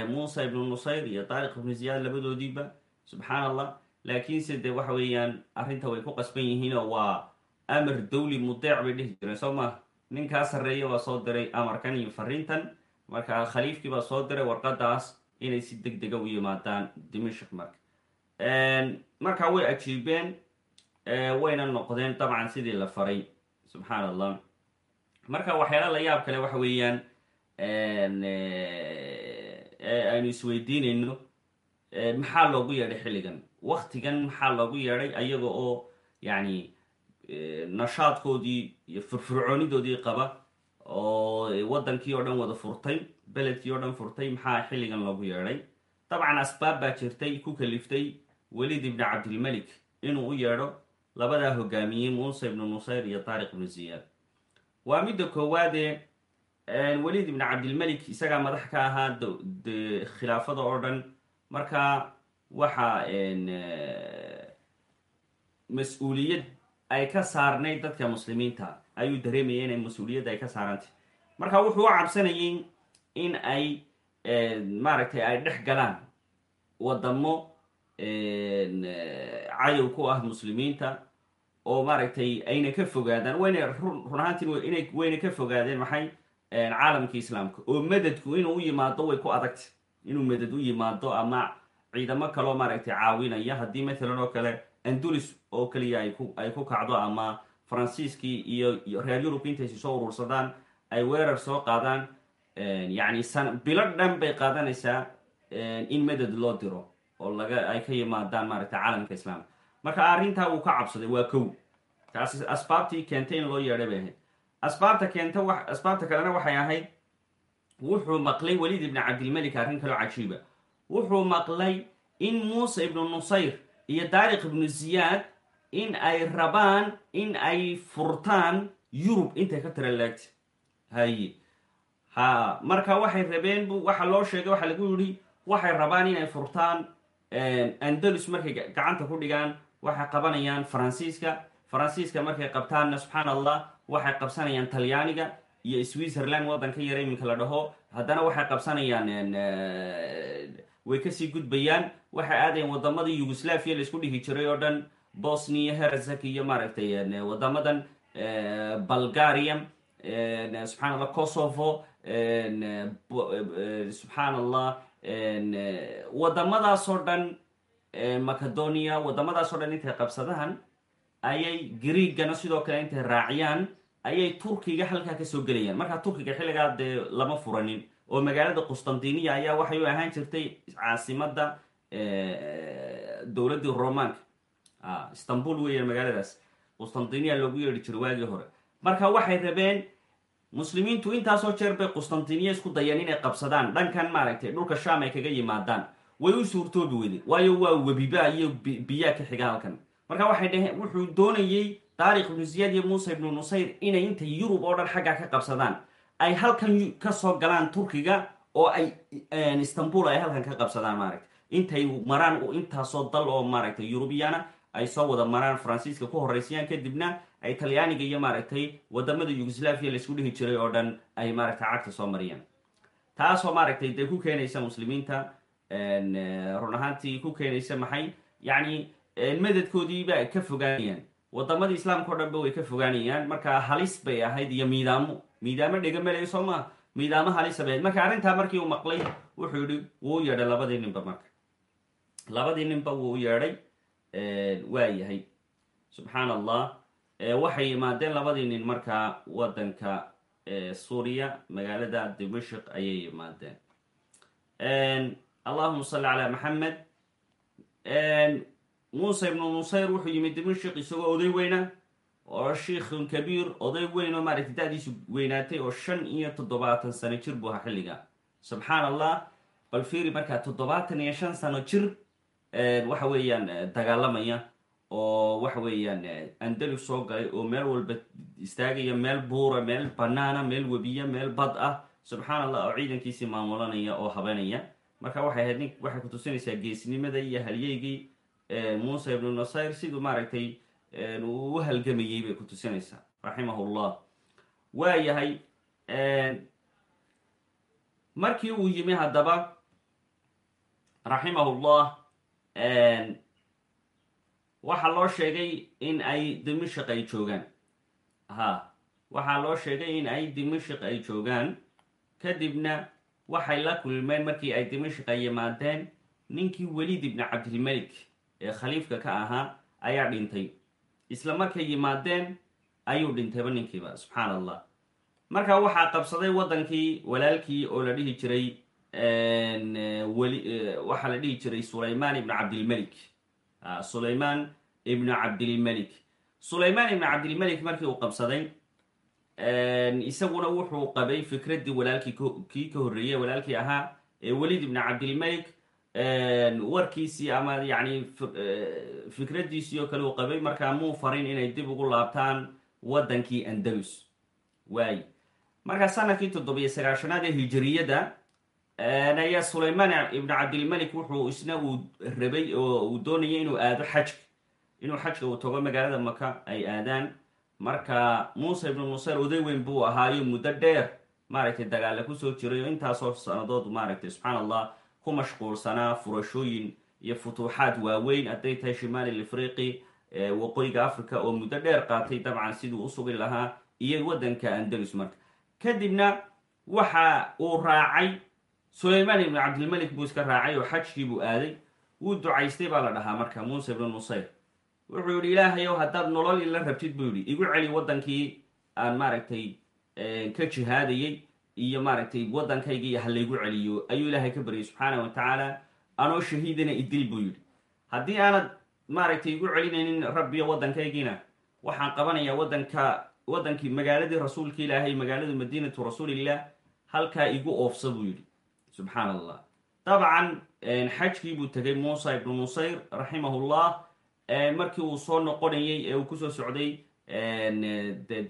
muuse ibnu nusayr iyo taariq ibnu ziyaad labadoodiiba subxaan allah laakiinse dee waxa weeyaan arrinta way ku qasban yihiinoo waa amar dawli mudeec bay dhihi jireen soo maa ninkaa sarreeya waa soo diray amarkan iyo fariintan. Marka khaliifkii baa soo diray warqadaas inay si deg dega u yimaadaan dimashik marka. Markaa way ajiibeen wayna noqdeen dabcan sidii la faray subxaan allah marka waxyaala la yaab kale waxa weeyaan aynu isweydiinayno maxaa loogu yeedhay xilligan? Waktigan maxaa loogu yeedhay? Ayaga oo yacni nashaadkoodii iyo firfircoonidoodii qaba oo waddankii oo dhan wada furtay beledkii oo dhan furtay maxaa xilligan loogu yeedhay? Dabcan asbaab baa jirtay ku kaliftay weliid ibni cabdilmelik inuu u yeedho labadaa hogaamiyey muuse ibnu nusayr iyo taariq ibnu ziyaad waa midda koowaadee weliid ibni cabdilmelik isagaa madax ka ahaa khilaafada oo dhan. Marka waxa mas'uuliyad ay ka saarnay dadka muslimiinta. Ayuu dareemayay inay mas'uuliyadda ay ka saarantay. Marka wuxuu u cabsanayay in ay maaragtay ay dhex galaan wadamo cayow ku ah muslimiinta oo maaragtay ayna ka fogaadaan. Wayna run ahaantiin inay wayna ka fogaadeen maxay caalamka islaamka. Oo madadku inuu u yimaado way ku adagta inuu madad u yimaado ama ciidamo kaloo maaragtay caawinaya. Haddii matalan oo kale andulis oo keliya ay ku ay ku kacdo ama faransiiskii iyo reer yurub intaysi soo urursadaan ay weerar soo qaadaan yacni san bilo dhan bay qaadanaysaa in madad loo diro oo laga ay ka yimaadaan maaragtay caalamka islaamka. Marka arrintaa wuu ka cabsaday waa kow. Taasi asbaabtii keentay in loo yeedhay bay ahayd. Asbaabta keenta asbaabta kalena waxay ahayd wuxuu maqlay weliid ibni cabdilmelik arrin kaloo cajiiba wuxuu maqlay in muuse ibnu nusayr iyo daariq ibnu ziyaad in ay rabaan in ay furtaan yurub intay ka tira laagta haye ha marka waxay rabeen bu waxa loo sheegay waxaa lagu yidhi waxay rabaan inay furtaan andalus markay gacanta ku dhigaan waxay qabanayaan faransiiska. Faransiiska markay qabtaanna subxaan allah waxay qabsanayaan talyaaniga iyo switzerland waddanka yara iminka la dhaho. Haddana waxay qabsanayaan way ka sii gudbayaan waxay aadayaan wadamadii yugoslaviya la isku dhihi jiray oo dhan bosnia herzek iyo maaragtay wadamadan bulgaria subxaan allah kosovo subxaan allah wadamadaasoo dhan macedonia wadamadaasoo dhan intay qabsadaan ayay greegana sidoo kale intay raaciyaan ayay turkiga halkaa ka soo gelayaan. Markaa turkiga xilligaa dee lama furanin oo magaalada qustantiniya ayaa waxay u ahaan jirtay caasimada dowladdii romanka istanbul weeyaan magaaladaas. Qustantiniya loogu yeedhi jiray waagii hore. Marka waxay rabeen muslimiintu intaasoo jeer bay qustantiniya isku dayeen inay qabsadaan. Dhankan maaragtay dhulka sham ay kaga yimaadaan. Way u suurtoobi weyde. Waayo waa webiba iyo biyaa ka xiga halkan. Marka waxay dhaheen wuxuu doonayey taariq ibnu ziyaad iyo muuse ibnu nusayr inay intay yurub oo dhan xaggaa ka qabsadaan ay halkan ka soo galaan turkiga oo ay istanbul ay halkan ka qabsadaan maaragtay. Intay maraan intaasoo dal oo maaragtay yurubiyana ay soo wada maraan faransiiska ku horeysayaan kadibna ay talyaaniga iyo maaragtay waddamada yugoslaviya la isku dhihi jiray oo dhan ay maaragtay cagta soo mariyaan. Taasoo maaragtay dee ku keenaysa muslimiinta run ahaantii ku keenaysa maxay? Yacni madadkoodiiba ka fogaanayaan wadamadii islaamka o dhan ba way ka fogaanayaan marka halis bay ahayd iyo miidaamo miidaamo dhegamelay soo maa miidaamo halisa bay ahayd marka arrintaa markii uu maqlay wuxuu yihi wuu u yeedhay labadii ninba marka. Labadii ninba wuu u yeedhay waa yahay. Subxaan allah waxay yimaadeen labadii nin markaa waddanka suuriya magaalada dimashik ayay yimaadeen. Allahuma salli calaa maxamed muuse ibnu nusayr wuxuu yimid dimashik isagoo oday weyna oo shiikhun kabiir oday weyn oo maaragtay da-diisu weynaatay oo shan iyo toddobaatan sano jir buu ahaa xilliga. Subxaan allah bal fiiri markaa toddobaatan iyo shan sano jir waxa weeyaan dagaalamaya oo waxa weeyaan andalus soo galay oo meel walba istaagaya meel buura meel banaana meel webiya meel bad ah. Subxaan allah oo ciidankiisii maamulanaya oo habanaya marka waxay ahayd waxay kutusinaysaa geesnimada iyo halyeygii muuse ibnu nusayr siduu maaragtay uu u halgamayey bay kutusinaysaa raximahullah waa yahay markii uu yimi haddaba raximahullah waxaa loo sheegay in ay dimashik ay joogaan. Ha waxaa loo sheegay in ay dimashik ay joogaan. Kadibna waxay la kulmeen markii ay dimashik ay yimaadeen ninkii weliid ibni cabdilmelik ee khaliifka ka ahaa ayaa dhintay isla markay yimaadeen ayuu dhintayba ninkiiba subxaan allah marka waxaa qabsaday waddankii walaalkii oo la dhihi jiray weli waxaa la dhihi jiray sulaymaan ibnu cabdilmelik sulaymaan ibnu cabdilmelik sulaymaan ibnu cabdilmelik markii uu qabsaday isaguna wuxuu qabay fikraddii walaalkii kii ka horreeyey walaalkii ahaa ee welid ibnu cabdilmelik warkiisii ama yacni fikraddiisii oo kale uu qabay markaa muu farin inay dib ugu laabtaan waddankii andalus. Waay. Markaa sannadkii toddobiyo sagaashanaad ee hijiriyadda ayaa sulaymaan ibnu cabdilmelik wuxuu isna uu rabay oo uu doonayay inuu aado xajka inuu xajka uu tago magaalada maka ay aadaan. Marka muuse ibnu nusayr oday weyn buu ahaayo muddo dheer maaragtay dagaalla ku soo jiray oo intaasoo sanadood maaragtay subxaan allah ku mashquulsanaa furashooyin iyo futuuxaad waaweyn. Hadday tahay shimaali afriqi waqooyiga africa oo muddo dheer qaatay dabcan siduu usugi lahaa iyo waddanka andalus marka. Kadibna waxa uu raacay sulaymaan ibnu cabdilmalik buu iska raacay oo xajkii buu aaday. Wuu ducaystay baa la dhahaa marka muuse ibnu nusayr. Wuxuu yihi ilaahayow haddaad nolol ila rabtid buu yihi igu celi waddankii aan maaragtay ka jihaadayey iyo maaragtay waddankaygii halaygu celiyo ayuu ilaahay ka baryay subxaana wa tacaala anoo shahiidana idil buu yidhi. Haddii aanad maaragtay igu celinaynin rabbiyo waddankaygiina waxaan qabanayaa waddanka waddankii magaaladii rasuulka ilaahay magaaladu madiinatu rasuulillah halkaa igu oofsa buu yidhi. Subxaan allah dabcan xajkii buu tegay muusa ibnu nusayr raximahullah markii uu soo noqonayey ee uu ku soo socday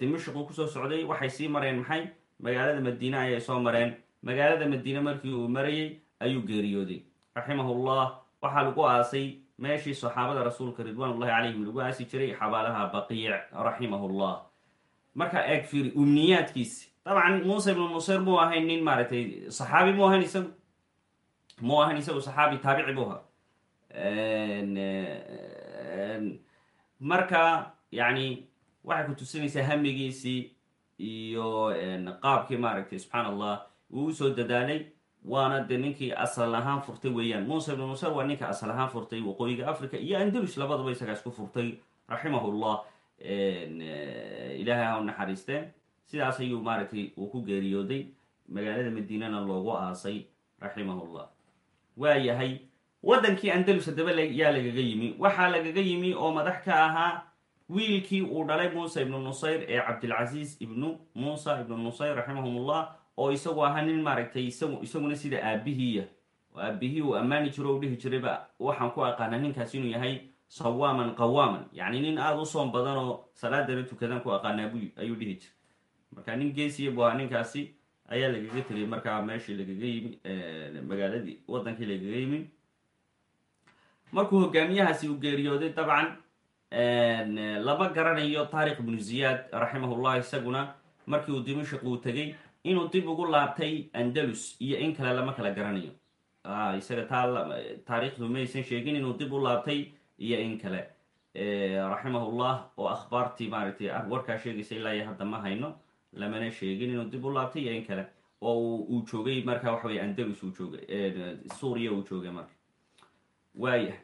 dimashq uu ku soo socday waxay sii mareen maxay magaalada madiine ayay soo mareen. Magaalada madiine markii uu marayey ayuu geeriyooday. Raximahullah waxaa lagu aasay meeshii saxaabada rasuulka ridwaanullahi calayhim lagu aasi jiray xabaalaha baqiic raximahullah. Marka eeg fiiri umniyaadkiisi dabcan muuse ibnu nusayr muu ahayn nin maaragtay saxaabi mu ahayn isagu? Muu ahayn isagu saxaabi taabici buu ahaa. Marka yani waxay ku tusinaysaa hamigiisii iyo qaabkii maaragtay subxaan allah uu u soo dadaalay waana de ninkii asal ahaan furtay weeyaan. Muuse ibnu nusayr waa ninka asal ahaan furtay waqooyiga africa iyo andalus labadaba isagaa isku furtay raximahullah ilaahay ha u sidaas ayuu maaragtay uu ku geeriyooday magaalada madiinana loogu aasay raximahullah waa yahay waddankii andalus haddaba yaa lagaga yimi. Waxaa lagaga yimi oo madax ka ahaa wiilkii uu dhalay muuse ibnu nusayr ee cabdilcasiis ibnu muusa ibnu nusayr raximahumullah oo isagu ahaa nin maaragtay isagu isaguna sida aabihiiya aabihii uu ammaani jiro o dhihi jirayba waxaan ku aqaanaa ninkaas inuu yahay sawaaman qawaaman. Yacni nin aada u soon badan oo salaadana tukadan ku aqaanaa bu ayuu dhihi jiray. Marka nin geesiya buu ahaa ninkaasi ayaa lagaga teliyay markaa meeshii lagaga yimi magaaladii waddankii lagaga yimi markuu hogaamiyahaasi uu geeriyooday dabcan lama garanayo taariq ibnu ziyaad raximahullah isaguna markii uu dimashq uu tegay inuu dib ugu laabtay andalus iyo in kale lama kala garanayo. Isaga taa taariikhdu maysan sheegin inuu dib u laabtay iyo in kale. Raximahullah oo akhbaartii maaragtay warkaa sheegaysa ilaa hadda ma hayno lamana sheegin inuu dib u laabtay iyo in kale. Oo uu joogay marka waxa wey andalus uu joogay suuriya uu joogay marka. Waayah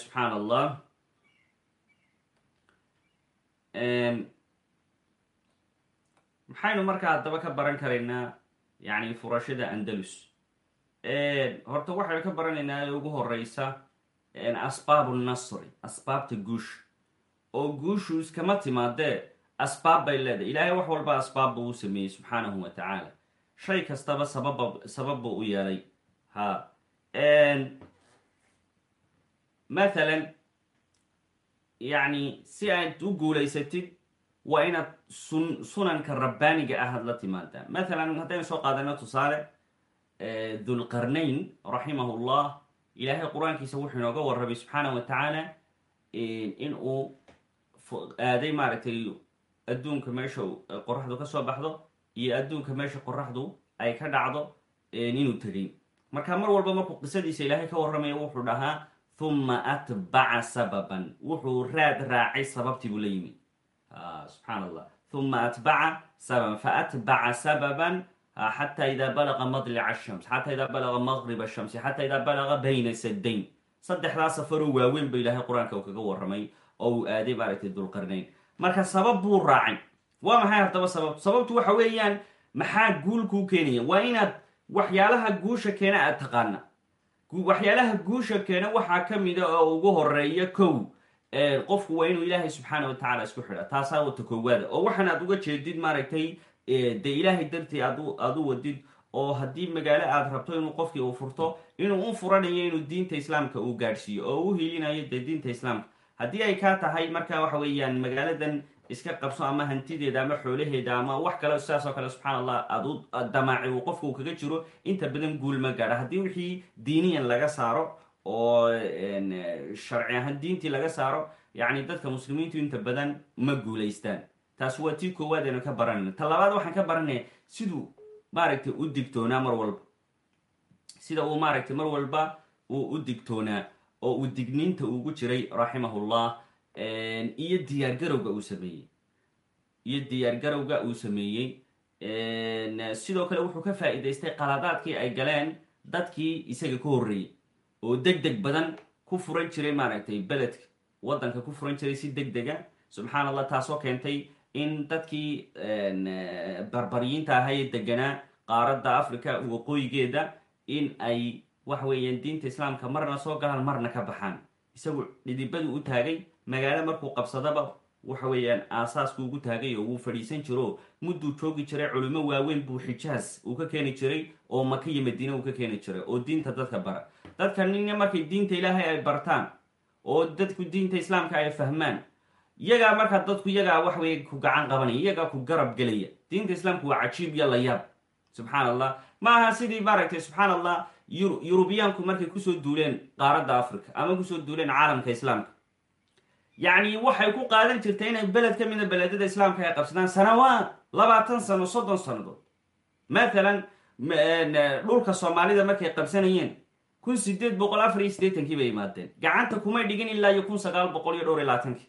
subxaan allah maxaynu markaa haddaba ka baran karaynaa yani furashada andalus. Horta waxaynu ka baranaynaa ee ugu horeysa asbaabu nasri asbaabta guusha oo guushu iskama timaadee asbaab bay leedahay. Ilaahay wax walba asbaab buu u sameeyey subxaanahu wa tacaala. Shay kastaba sababa sabab buu u yeelay. Ha. Mathalan yacni si aad u guulaysatid waa inaad sun sunanka rabbaaniga ahaad la timaadaa. Mathalan haddaynu soo qaadano tusaale dulqarnayn raximahullah ilaahay qur'aankiisa wuxuu inooga warramay subxaana wa tacaala in uu aaday maaragtay adduunka meesha qoraxdu ka soo baxdo iyo adduunka meesha qoraxdu ay ka dhacdo inuu tegay marka mar walba markuu qisadiisa ilaahay ka warramayo wuxuu dhahaa huma atbaca sababan. Wuxuu raad raacay sababtii buu la yimi. Subxaan allah huma atbaca sababan. Faatbaca sababan xata ida balaqa madlica ashams xata ida balaqa maqrib ashamsi xata ida balaqa bayna saddayn saddexdaa safaroo waaweyn ba ilaahay qur'aanka uu kaga warramay oo uu aaday maaragtay dulqarnayn. Marka sabab buu raacay. Waa maxay haddaba sababtu sababtu waxa weeyaan maxaa guul kuu keenaya? Waa inaad waxyaalaha guusha keena aad taqaana waxyaalaha guusha keena waxaa ka mida oo ugu horreeya kow qofku waa inuu ilaahay subxaana wa tacala isku xidha taasaa wata koowaada oo waxaan aad uga jeedid maaragtay dee ilaahay dartii aad u wadid oo haddii magaalo aad rabto inuu qofkii uu furto inuu u furanayo inuu diinta islaamka uu gaadhsiiyo oo u hiilinayo dee diinta islaamka. Haddii ay kaa tahay marka waxa weeyaan magaaladan iska qabso ama hantideeda ama xoolaheeda ama wax kale sidaas oo kale subxaan allah aad damaaci uu qofka uu kaga jiro inta badan guul ma gaadha. Haddii wixii diiniyan laga saaro oo sharci ahaan diintii laga saaro yacni dadka muslimiintu inta badan ma guulaystaan. Taas waa tii koowaad aynu ka baranayna ta labaad waxaan ka baranaya siduu maaragtay u digtoonaa mar walba. Sida uu maaragtay mar walba uu u digtoonaa oo uu digniinta ugu jiray raximahullah iyo diyaargarowga uu sameeyey. Iyo diyaargarowga uu sameeyey. Sidoo kale wuxuu ka faa'iidaystay qaladaadkii ay galeen dadkii isaga ka horreeyey oo deg deg badan ku furan jiray maaragtay beledka waddanka ku furan jiray si deg dega subxaan allah taasoo keentay in dadkii barbaryiinta ahaye deganaa qaaradda africa waqooyigeeda in ay waxa weeyaan diinta islaamka marna soo galaan marna ka baxaan. Isagu dhidibadu u taagay magaalo markuu qabsadaba waxa weeyaan aasaaskuu ugu taagay oo wuu fadhiisan jiro. Mudduu joogi jiray culimo waaweyn buu xijaas uu ka keeni jiray oo maka iyo madiine uu ka keeni jiray oo diinta dadka bara. Dadka nina markay diinta ilaahay ay bartaan oo dadku diinta islaamka ay fahmaan iyagaa markaa dadku iyagaa wax weeye ku gacan qabanaya iyagaa ku garab gelaya. Diinta islaamku waa cajiib iyo layaab subxaan allah ma aha sidii maaragtay subxaan allah yurubiyaanku markay ku soo duuleen qaaradda africa ama ku soo duuleen caalamka islaamka yacni waxay ku qaadan jirtay inay beled ka mida beledada islaamka ay qabsadaan. Sanawaad labaatan sano soddon sannadood mathalan dhulka soomaalida markay qabsanayeen kun sideed boqol afar iyo siddeetankii bay imaadeen gacanta kumay dhigin ilaa iyo kun sagaal boqol iyo dhowr iyo labaatankii.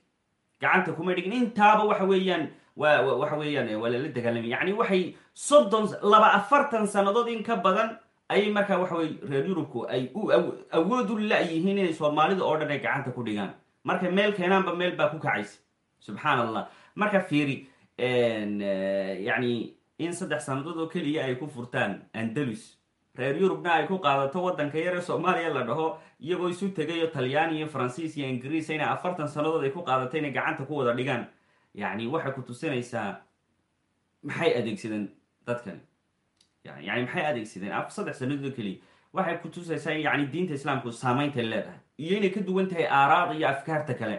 Gacanta kumay dhigin. Intaaba waxa weeyaan waxa weeyaan waa lala dagaalamay. Yacni waxay soddon laba afartan sannadood in ka badan ayay markaa waxa weye reer yurubku ay u awood u la-yihiin inay soomaalida oo dhan ay gacanta ku dhigaan markay meel keenaanba meel baa ku kacaysa subxaan allah marka fiiri yacni in saddex sannadood oo keliya ay ku furtaan andalus reer yurubna ay ku qaadato waddanka yare soomaaliya la dhaho iyagoo isu tegayo talyaani iyo faransiis iyo ingiriis inay afartan sannadood ay ku qaadato inay gacanta ku wada dhigaan. Yacni waxay ku tusinaysaa maxay adeegsadeen dadkani? Yani maxay adeegsadeen? Saddex sannadood oo keliya waxay ku tusaysaa yani diinta islaamku saameyntay leedahay. Iyo inay ka duwan tahay aaraada iyo afkaarta kale.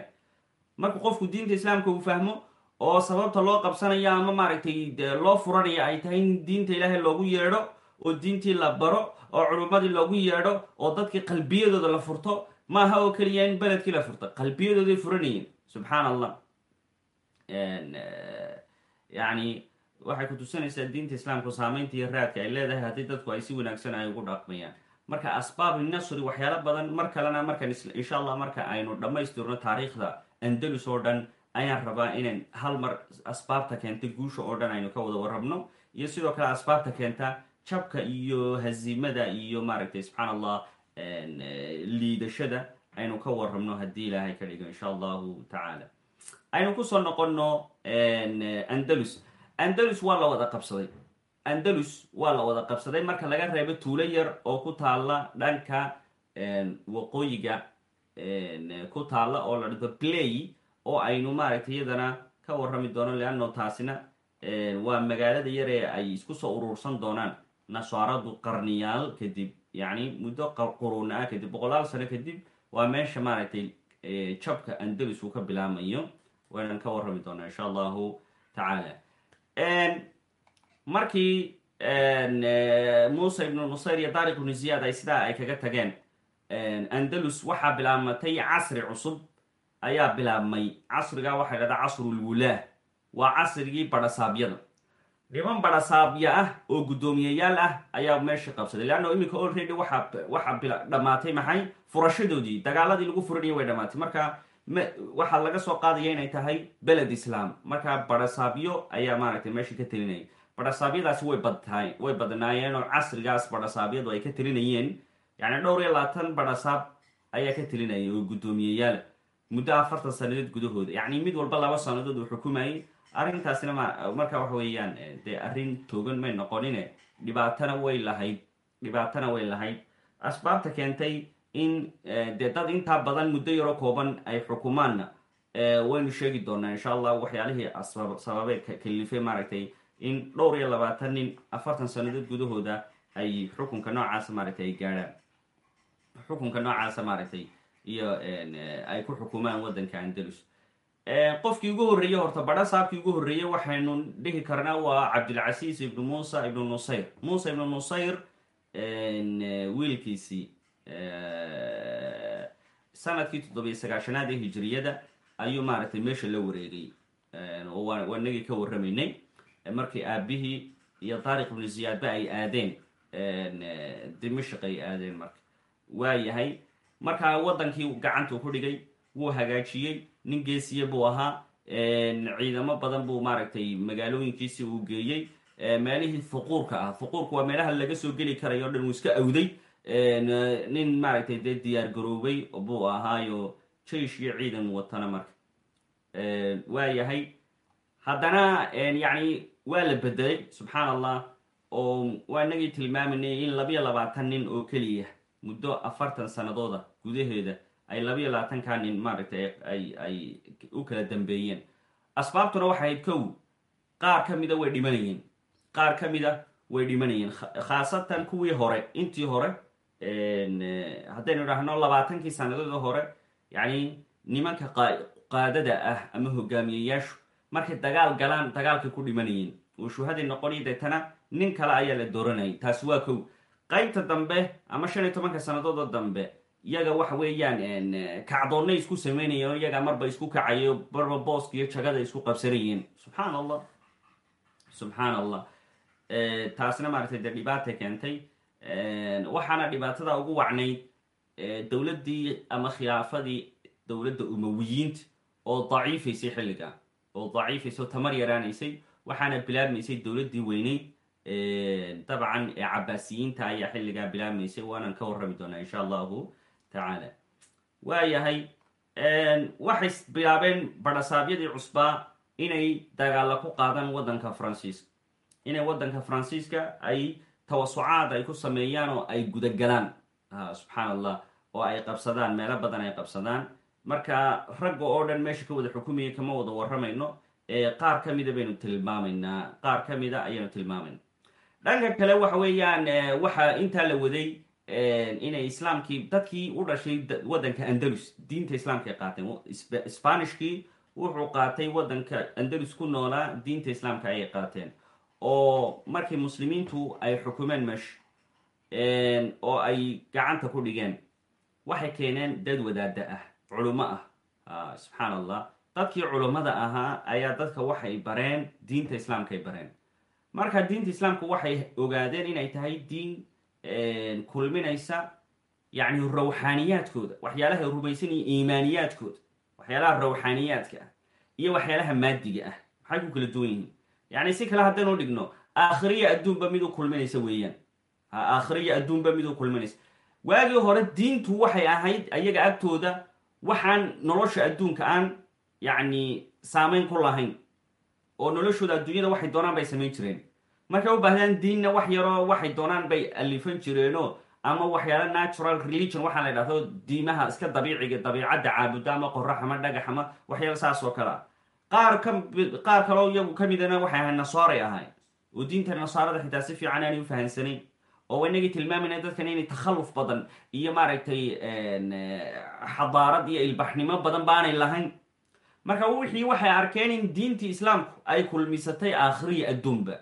Marka qofku diinta islaamka uu fahmo oo sababta loo qabsanayo ama maaragtay loo furanayo ay tahay in diinta ilaahay loogu yeedho oo diintii la baro oo culummadii loogu yeedho oo dadkii qalbiyadooda la furto maaha oo keliya in beledkii la furto. Qalbiyadooday furanayeen subxaan allah yani waxay ku tusinaysaa diinta islaamku saameynta iyo raadka ay leedahay haddii dadku ay si wanaagsan ay ugu dhaqmayaan. Marka asbaabi nasri waxyaalo badan mar kalena markaan insha allah marka aynu dhammaystirno taariikhda andalus oo dhan ayaan rabaa inaan hal mar asbaabta keenta guusha oo dhan aynu ka wada warrabno. Iyo sidoo kale asbaabta keenta jabka iyo haziimada iyo maaragtay subxaan allah liidashada aynu ka warrabno haddii ilaahay ka dhigo insha allahu tacaala. Aynu ku soo noqonno andalus andalus waa la wada qabsaday. Andalus waa la wada qabsaday marka laga reebo tuulo yar oo ku taalla dhanka waqooyiga ku taalla oo la dhado play oo aynu maaragtay iyadana ka warrami doono leanno taasina waa magaalada yar ee ay isku soo urursan doonaan. Nasaaradu qarniyaal kadib yacni muddo quruuna ah kadib boqolaal sano kadib waa meesha maaragtay jabka andalus uu ka bilaamayo waynaan ka warrami doonaa insha allahu tacaala markii muuse ibnu nusayr iyo daariq ibnu ziyaad ay sidaa ay kaga tageen andalus waxaa bilaabmatay casri cusub. Ayaa bilaabmay. Casrigaa waxaa dhahdaa casrulwulaah waa casrigii badhasaabyada niman badhasaabya ah oo guddoomiyayaal ah ayaa meesha qabsaday. Leanno iminka olready waxa waxaa dhammaatay maxay? Furashadoodii. Dagaaladii lagu furanaya way dhamaatay. Marka waxaa laga soo qaadaya inay tahay beled islam marka badhasaabyo ayaa maaragtay meesha ka telinaya badhasaabyadaasi way badtahay way badnaayeen oo casrigaas badhasaabyadu ay ka telinayeen yacni dhowr iyo labaatan badhasaab ayaa ka telinaya oo guddoomiyayaala muddo afartan sanadood gudahooda yacni mid walba laba sannadood uu xukumayay arrintaasina ma marka waxa weeyaan dee arrin toogan may noqonine dhibaatana way lahayd dhibaatana way lahayd. Asbaabta keentay in dee dad intaa badan muddo yaroo kooban ay xukumaanna waynu sheegi doonaa insha allah waxyaalihii sababee kalifay maaragtay in dhowr iyo labaatan nin afartan sannadood gudahooda ay xukunka noocaasa maaragtay ay gaadhaan. Xukunka noocaasa maaragtay iyo ay ku xukumaan waddanka andalus. Qofkii ugu horreeyey horta badha saabkii ugu horreeyey waxaynu dhihi karnaa waa cabdilcasiis ibnu muusa ibnu nusayr. Muusa ibnu nusayr wiilkiisii sannadkii toddobiyo sagaashanaad ee hijiriyada ayuu maaragtay meesha la wareegay. Waa inagii ka warramaynay markii aabihii iyo taariq ibnu ziyaadba ay aadeen. Dimashq ay aadeen marka. Waayahay markaa waddankii gacantuu ku dhigay wuu hagaajiyey nin geesiye buu ahaa. Ciidamo badan buu maaragtay magaalooyinkiisi uu geeyey. Meelihii huquurka ah huquurka waa meelaha laga soo geli karayo o dhan uu iska awday nin maaragtay dee diyaar garoobay buu ahaayo jeish iyo ciidan watana marka. Waayahay haddana yacni waa la bedelay subxaan allah oo waa inagii tilmaaminay in labayo labaatan nin oo keliya muddo afartan sanadooda gudaheeda ay labayo labaatankaa nin maaragtay ay ay u kala dambeeyeen. Asbaabtuna waxay ahayd kow qaar ka mida way dhimanayeen. Qaar ka mida way dhimanayeen khaasatan kuwii hore intii hore haddaynu idhaahno labaatankii sanadooda hore yacni nimanka qaadada ah ama hogaamiyeyaashu markay dagaal galaan dagaalkay ku dhimanayeen oo shuhadii noqonaya deetana nin kale ayaa la dooranayay taasi waa kow. Qaybta dambe ama shan iyo tobanka sanadooda dambe iyaga waxa weeyaan kacdoonnay isku samaynayeen oo iyaga marba isku kacayo marba booska iyo jagada isku qabsanayeen subxaan allah subxaan allah taasna maaragtay dee dhibaatay keentay waxaana dhibaatada ugu wacnayd dowladdii ama khilaafadii dowladda umawiyiinta oo daciifaysay xilliga oo daciifaysay oo tamar yaraanaysay waxaana bilaabmaysay dowladdii weyneyd dabcan ee cabaasiyiinta ayaa xilligaa bilaabmaysay waanan ka warrami doonaa insha allahu tacaala. Waayahay waxay bilaabeen badhasaabyadii cusbaa inay dagaalla ku qaadaan waddanka faransiiska. Inay waddanka faransiiska ay tawasucaad ay ku sameeyaan oo ay gudagalaan subxaan allah oo ay qabsadaan meelo badan ay qabsadaan. Marka ragga oo dhan meesha ka wada xukumaya kama wada warramayno qaar ka mida baynu tilmaamaynaa qaar ka mida ayaynu tilmaamayna dhanka kale waxa weeyaan waxa intaa la waday inay islaamkii dadkii u dhashay waddanka andalus. Diinta islaamka ay qaateen. Spanishkii wuxuu qaatay waddanka andalus ku noolaa diinta islaamka ayay qaateen oo markii muslimiintu ay xukumeen meesha oo ay gacanta ku dhigeen waxay keeneen dad wadaada ah culummo ah. Subxaan allah dadkii culummada ahaa ayaa dadka waxay bareen diinta islaamka ay bareen. Marka diinta islaamku waxay ogaadeen inay tahay diin kulminaysa yacni rawxaaniyaadkooda waxyaalaha rumaysan iyo iimaaniyaadkooda waxyaalaha rawxaaniyaadka ah iyo waxyaalaha maadiga ah maxay ku kala duwan yihiin yacni si kale haddaynu dhigno aakhiriya adduunba mid u kulminaysa weeyaan aakhiriya adduunba mid u kulminaysa waagii hore diintu waxay ahayd ayaga agtooda waxaan nolosha adduunka aan yacni saamayn ku lahayn oo noloshooda adduunyada waxay doonaan bay samayn jireen markay u baahdaan diinna wax yaroo waxay doonaan bay alifan jireenoo ama waxyaala natural religion waxaa la idhahdo diimaha iska dabiiciga dabiicadda caabuda ama qorax ama dhagax ama waxyaala saas oo kale qaar ka qaar kaleo iyagu ka midana waxay ahayd nasaaray ahay. Oo diinta nasaarada xitaa si fiican aanay u fahansanayn oo inagii tilmaamayna dadkan inay takhalluf badan iyo maaragtay xadaarad iyo ilbaxnimo badan baanay lahayn. Marka wixii waxay arkeen in diintii islaamku ay kulmisatay aakhiriya adduunba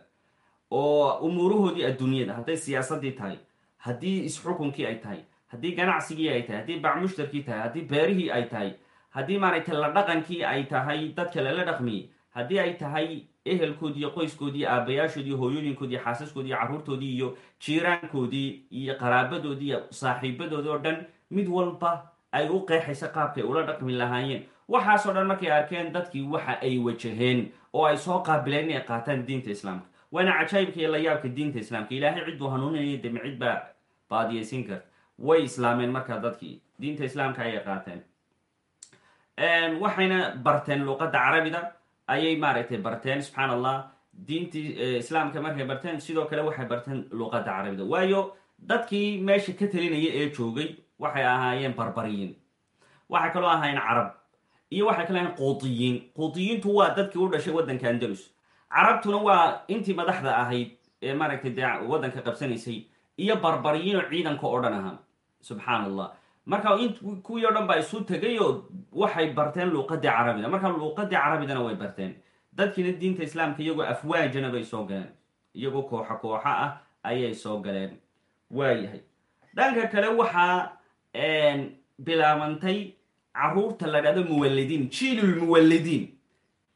oo umuurahoodii adduunyada hadday siyaasadii tahay haddii isxukunkii ay tahay haddii ganacsigii ay tahay haddii bacmushtarkii tahay haddii beerihii ay tahay haddii maaragtay la dhaqankii ay tahay dadka lala dhaqmiyey haddii ay tahay ehelkoodii iyo qoyskoodii aabayaashoodii hooyooyinkoodii xaasaskoodii carruurtoodii iyo jiiraankoodii iyo qaraabadoodii iyo saaxiibadoodii oo dhan mid walba ay u qeexaysa qaabkay ula dhaqmi lahaayeen. Waxaasoo dhan markay arkeen dadkii waxa ay wajaheen oo ay soo qaabileen inay qaataan diinta islaamka. Waana cajaayibka iyo layaabka diinta islaamka. Ilaahay cidduu hanuuninaya deme cid baa baadiyaysiin karta. Way islaameen markaa dadkii. Diinta islaamka ayay qaateen waxayna barteen luuqadda carabida. Ayay maaragtay barteen subxaan allah diintii islaamka markay barteen sidoo kale waxay barteen luuqadda carabida. Waayo dadkii meesha ka telinaya ee joogay waxay ahaayeen barbariyiin waxay kaloo ahaayeen carab. Iyo waxay kaloo ahayen quudiyiin quudiyiintu waa dadkii u dhashay waddanka andalus. Carabtuna waa intii madaxda ahayd ee maaragtay dee waddanka qabsanaysay. Iyo barbariyiin oo ciidanka oo dhan ahaa subxaan allah marka kuwii o dhan baa isu tegay oo waxay barteen luuqadii carabida. Marka luuqadii carabidana way barteen. Dadkiina diinta islaamka iyagoo afwaajana bay soo galeen. Iyagoo kooxa kooxa ah ayay soo galeen. Waayahay. Dhanka kale waxaa bilaabantay carruurta la dhahdo muwallidiin jiilulmuwallidiin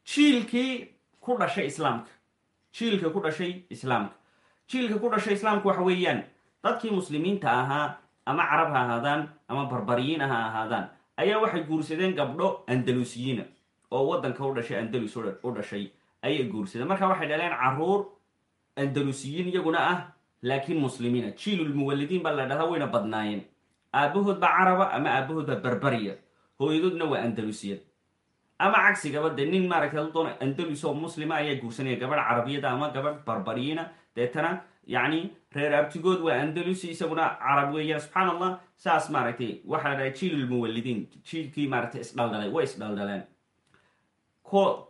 jiilkii ku dhashay islaamka. Jiilka ku dhashay islaamka. Jiilka ku dhashay islaamka waxa weeyaan dadkii muslimiinta ahaa ama carab ha ahaadaan ama barbariyiina ha ahaadaan ayaa waxay guursadeen gabdho andalusiyiina oo waddanka u dhashay andalus u dhashay ayay guursadeen. Marka waxay dhaleen carruur andalusiyiin iyaguna ah laakiin muslimiina. Jiilulmuwalidiin baa la dhahdaa wayna badnaayeen. Aabahood baa caraba ama aabahood baa barbariya. Hooyadoodna waa andalusiyad ama cagsigaba dee nin maaragtay doon andalus oo muslima ayaa guursanaya gabadh carabiyada ama gabadh barbariyiina. Deetana yacni reer abtigood waa andalus isaguna carab weeyaan subxaan allah saas maaragtay waxaa dhahay jiilulmuwalidiin jiilkii maaragtay isdhaldhalay way isdhaldhaleen.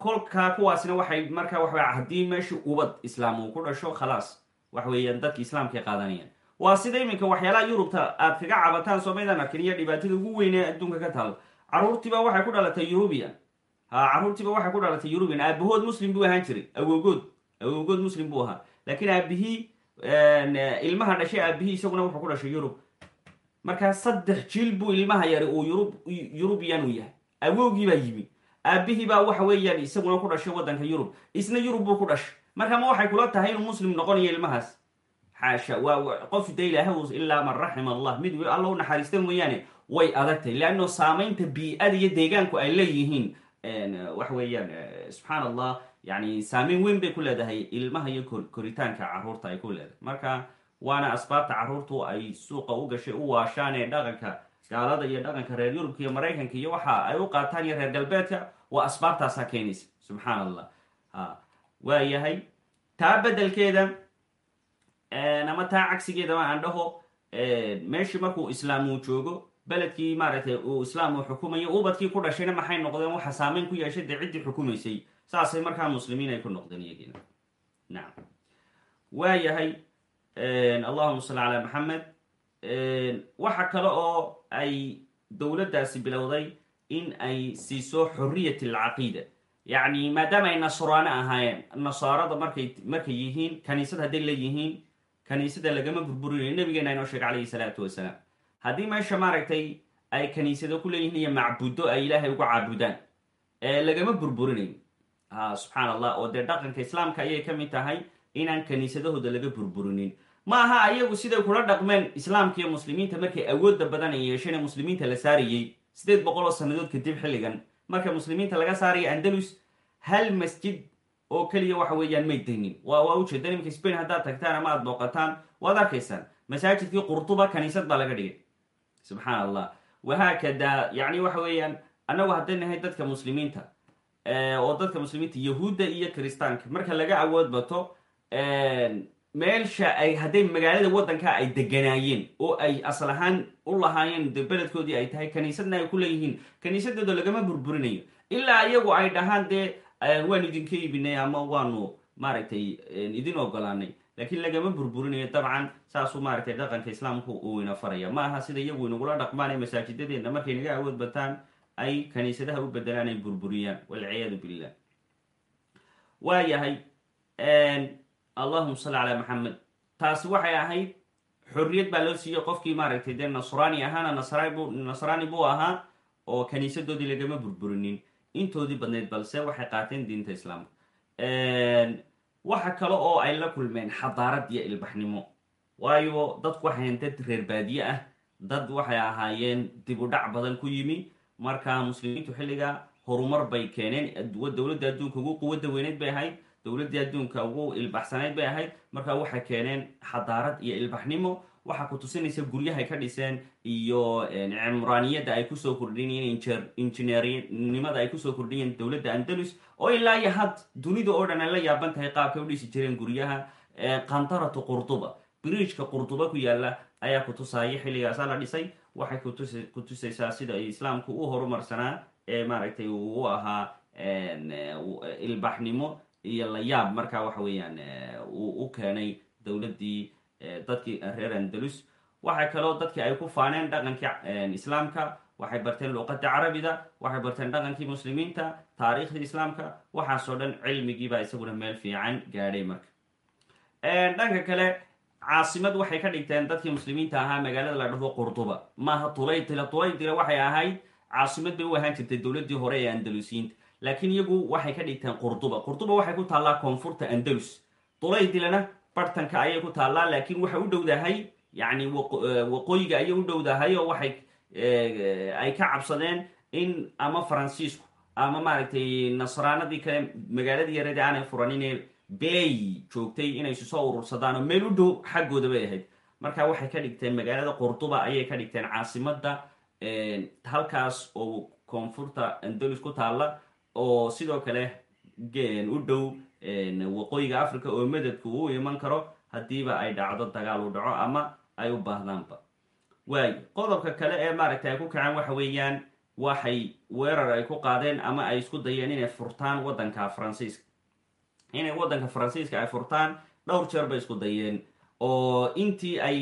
Kolkaa kuwaasna waxay markaa waxaw haddii meesha ubad islaam uu ku dhasho khalaas wax weeyaan dadka islaamkaay qaadanayaan waa sida iminka waxyaalaha yurubta aad kaga cabataan soomaydan arkin iyo dhibaatada ugu weynee adduunka ka taal. Carruurtiiba waxay ku dhalatay yurubian ha carruurtiiba waxay ku dhalatay yurubian aabahood muslim buu ahaan jiray. Awowgood awowgood muslim buu ahaa. Laakiin aabihii ilmaha dhashay aabihii isaguna wuxuu ku dhashay yurub. Markaa saddex jiil buu ilmaha yari uu yurub yurubiyan u yahay. Awowgii baa yimi aabihii baa waxa weeyaan isaguna ku dhashay waddanka yurub. Isna yurub buu ku dhashay. Marka ma waxay kula tahay inuu muslim noqonayo ilmahaas? Xaasha waa qof de ilaahay ilaa man raxima allah mid alla u naxariista mooyaane way adagtahy leanno saamaynta bii-ada iyo deegaanku ay leeyihiin waxa weeyaan subxaan allah yani saameyn weyn bay ku leedahay ilmaha iyo koritaanka carruurta ay ku leedahay. Marka waana asbaabta carruurtu ay suuqa u gashay u waashaan ee dhaqanka gaalada iyo dhaqanka reer yurubka iyo maraykanka iyo waxa ay u qaataan iyo reer galbeedka waa asbaabtaasaa keenaysa. Subxaan allah ha waayahay taa bedelkeeda ama taa cagsigeedaba aan dhaho meeshii markuu islaam uu joogo beledkii maaragtay uu islaam uu xukumayo ubadkii ku dhashayna maxay noqdeen? Waxa saameyn ku yeeshay dee ciddii xukumaysay saasay markaa muslimiin ay ku noqdeen iyagiina. Nacam waayahay allahuma salli calaa maxamed waxa kale oo ay dowladdaasi bilowday in ay siiso xorriyat alcaqiida yacni maadaama ay nasraano ahaayeen nasaarada markay markay yihiin kaniisad hadday leeyihiin kaniisada lagama burburinayo nabigeena inoo sheegay calayhi salaatu wasalaam haddii meesha maaragtay ay kaniisado ku leeyihiin iyo macbudo ay ilaahay uga caabudaan lagama burburinayo subxaan allah oo dee dhaqanka islaamka ayay ka mid tahay inaan kaniisadahooda laga burburinin. Ma aha ayagu siday kula dhaqmeen islaamka iyo muslimiinta markay awoodda badan ay yeesheen ee muslimiinta la saarayey sideed boqol oo sannadood kadib xilligan. Marka muslimiinta laga saaraya andalus hal masjid oo keliya waxa weeyaan may degnin waa waa ujeeda iminka spain haddaad tagtaan ama aad booqataan waad arkaysaan masaajidkii qurtuba kaniisad baa laga dhigay. Subxaan allah wahaakada yacni waxa weeyaan annagu hadday nahay dadka muslimiinta oo dadka muslimiinta yahuudda iyo kiristaanka. Marka laga awood bato meelsha ay hadday magaalada waddanka ay deganaayeen oo ay asal ahaan u lahaayeen de beledkoodii ay tahay kaniisadna ay ku leeyihiin. Kaniisadooda lagama burburinayo. Ilaa iyagu ay dhahaan dee waanu idinka iibinay ama waanu maaragtay idin ogolaanay laakiin lagama burburinayo dabcan saasuu maaragtay dhaqanka islaamku uu ina faraya. Ma aha sida iyagu inagula dhaqmaan ee masaajidadeenna markay naga awood bataan ay kaniisadaha u bedelaan ay burburiyaan walciyaadu billah. Waayahay allahuma salli calaa maxamed taasi waxay ahayd xorriyad baa loo siiyey qofkii maaragtay dee nasraani ahaana nasraani buu ahaa oo kaniisadoodii lagama burburinin. Intoodii badnayd balse waxay qaateen diinta islaamka. Waxa kale oo ay la kulmeen xadaarad iyo ilbaxnimo. Waayo dadku waxay ahayn dad reer baadiye ah. Dad waxay ahaayeen dib u dhac badan ku yimi marka muslimiintu xilliga horumar bay keeneen. Dowladda adduunka ugu quwadda weyneyd bay ahayd. Dowladdii adduunka ugu ilbaxsanayd bay ahayd. Marka waxay keeneen xadaarad iyo ilbaxnimo. Waxaa ku tusinaysa guryahay ka dhiseen iyo cimraaniyadda ay ku soo kordhinayeen injineernimada ay ku soo kordhiyeen dowladda andalus. Oo ilaa iyo had dunida oo dhan ay la yaaban tahay qaabkay u dhisi jireen guryaha qantaratu qurduba biriijka qurduba ku yaalla ayaa ku tusaaya xilligaasaa la dhisay waxay ku tusaysaa sida islaamku u horumarsanaa ee maaragtay uu u ahaa ilbaxnimo iyo la yaab markaa waxa weeyaan uu u keenay dowladdii dadkii reer andalus. Waxay kaloo dadkii ay ku faaneen dhaqankii islaamka waxay barteen luuqadda carabida waxay barteen dhaqankii muslimiinta taariikhdii islaamka waxaasoo dhan cilmigiibaa isaguna meel fiican gaadhay marka. Dhanka kale caasimad waxay ka dhigteen dadkii muslimiinta ahaa magaalada la dhaho qurduba maaha tulaytila tulaytila waxay ahayd caasimad bay u ahaan jirtay dowladdii hore ee andalusiyiinta laakiin iyagu waxay ka dhigteen qurduba qurduba waxay ku taallaa koonfurta andalus. Tulaytilana bartanka ayay ku taallaa laakiin waxay u dhowdahay yacni waqooyiga ayay u dhowdahay oo waxay ay ka cabsadeen in ama faransiisku ama maaragtay nasraanadii kale magaaladii yareed aanay furaninee bey joogtay inay isu soo urursadaan meel u dhow xaggooda bay ahayd. Marka waxay ka dhigteen magaalada qurduba ayay ka dhigteen caasimada halkaas oo koonfurta andalus ku taalla oo sidoo kale u dhow waqooyiga africa oo madadku uu iman karo haddiiba ay dhacdo dagaal u dhaco ama ay u baahdaanba waayo qodobka kale ee maaragtay ay ku kaceen waxa weeyaan waxay weerar ay ku qaadeen ama ay isku dayeen inay furtaan waddanka faransiiska inay waddanka faransiiska ay furtaan dhowr jeer bay isku dayeen. Oo intii ay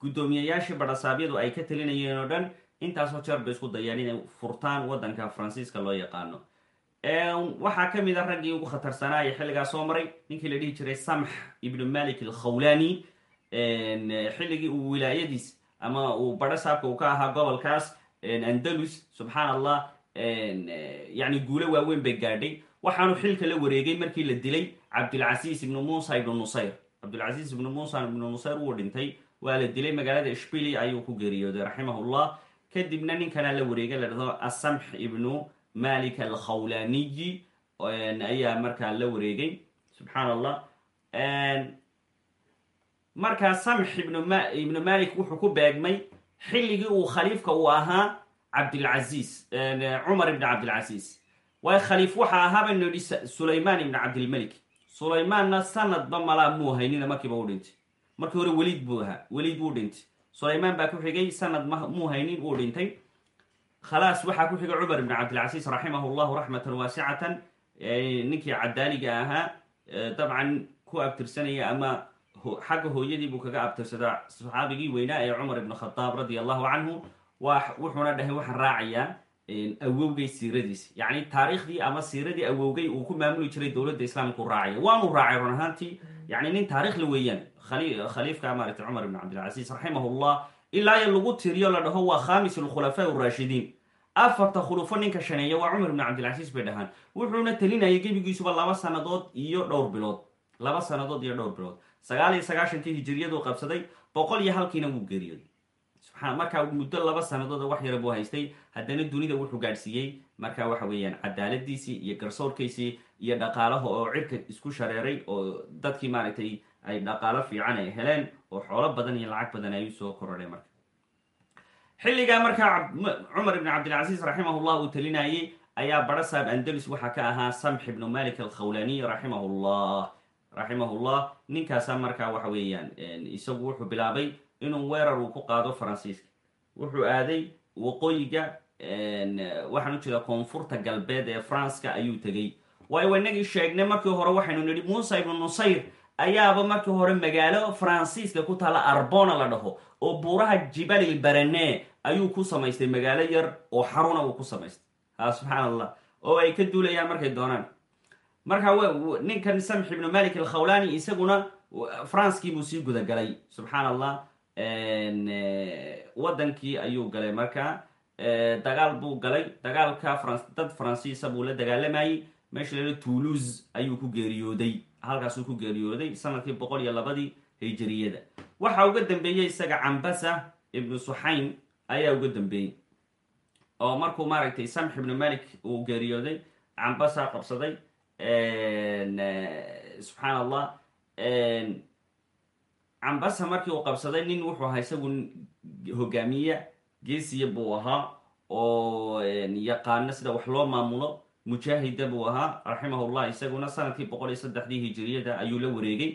guddoomiyayaashii badhasaabyadu ay ka talinayeen oo dhan intaasoo jeer bay isku dayeen inay furtaan waddanka faransiiska loo yaqaano. Waxaa ka mid a raggii ugu khatarsanaa ee xilligaa soo maray ninkii la dhihi jiray samx ibnu malik alkhawlani xilligii uu wilaayadiis ama uu badho saabka uu ka ahaa gobolkaas andalus subxaan allah yani guulo waaweyn bay gaadhay waxaanu xilka la wareegay markii la dilay cabdilcasiis ibnu muusa ibnu nusayr. Cabdilcasiis ibnu muusa ibnu nusayr wuu dhintay waa la dilay magaalada ishbili ayuu ku geeriyooday raximahullah. Kadibna ninkanaa la wareegay la dhahdo asamx ibnu malik alkhawlaniyi ayaa markaa la wareegay. Subxaan allah markaa samx ibnu malik wuxuu ku beegmay xilligii uu khaliifka uu ahaa cabdilcasiis cumar ibn cabdilcasiis waayo khaliif waxa ahaa baynu idhi sulaymaan ibn cabdilmelik sulaymaanna sanadba malaa muu haynina markiiba u dhintay markii hore weliid buu ahaa weliid buu dhintay sulaymaan baa ku xigay sanad muu haynin uu dhintay. Khalaas waxaa ku xigay cumar ibn cabdilcasiis raximah llahu raxmatan waasicatan ninkii cadaaliga ahaa dabcan ku abtirsanaya ama xagga hooyadii buu kaga abtirsadaa saxaabigii weynaa ee cumar ibn khadaab radia allahu canhu wuxuuna dhahay waxaan raacayaa awowgay siiradiisi yacni taariikhdii ama siiradii awowgay uu ku maamuli jiray dowladda islaamku raacaya waanu raacay run ahaantii. Yani nin taarikhla weeyaan. Khaliifka maaragtay cumar ibn cabdilcasiis raximahullah. Ilaa iyo lagu tiriyo la dhaho waa khamis alkhulafaa raashidiin. Afarta khulufo ninka shaneeya waa cumar ibn cabdilcasiis bay dhahaan. Wuxuuna telinayay gebigiisuba laba sanadood iyo dhowr bilood. Laba sanadood iyo dhowr bilood. Sagaal iyo sagaashankii hijiriyadu qabsaday. Boqol iyo halkiina wuu geeriyooday markaa muddo laba sanadood wax yara buu haystay. Haddana dunida wuxuu gaadhsiiyey. Marka waxa weeyaan cadaaladiisii iyo garsoorkiisii iyo dhaqaalaha oo cirka isku shareeray oo dadkii maaragtay ay dhaqaalo fiican ay heleen oo xoolo badan iyo lacag badan ay u soo korodheen marka. Xilligaa markaa cumar ibn cabdilcasiis raximahullah uu talinayay ayaa barasaab andalus waxaa ka ahaa samx ibnu malik alkhawlaniy raximahullah. Raximahullah ninkaasa markaa waxa weeyaan isagu wuxuu bilaabay inuu weerar uu ku qaado faransiiska. Wuxuu aaday waqooyiga waxaan u jeedaa koonfurta galbeed ee faranska ayuu tegey. Waayo waynagii sheegnay markii hore waxaynu nidhi muusa ibnu nusayr ayaaba markii hore magaalo faransiiska ku taalla arbona la dhaho oo buuraha jibalil barane ayuu ku samaystay magaalo yar oo xaruna uu ku samaystay. Ha subxaan allah oo ay ka duulayaan markay doonaan. Marka ninkan samx ibnu malik alkhawlani isaguna faranskii buu sii gudagalay subxaan allah waddankii ayuu galay marka dagaal buu galay. Dagaalka dad faransiisa buu la dagaalamayey meesha lala toulouse ayuu ku geeriyooday. Halkaasuu ku geeriyooday sannadkii boqol iyo labadii hijiriyada waxa uga dambeeyey isaga cambasa ibnu suxayn ayaa uga dambeeyey oo markuu maaragtay samx ibnu malik uu geeriyooday cambasa qabsaday. Subxaan allah cambasa markii uu qabsaday nin wuxuu ahaa isagu hogaamiya geesiya buu ahaa oo yaqaano sida wax loo maamulo mujaahida buu ahaa raximahullah isaguna sannadkii boqol iyo saddexdii hijiriyada ayuu la wareegay.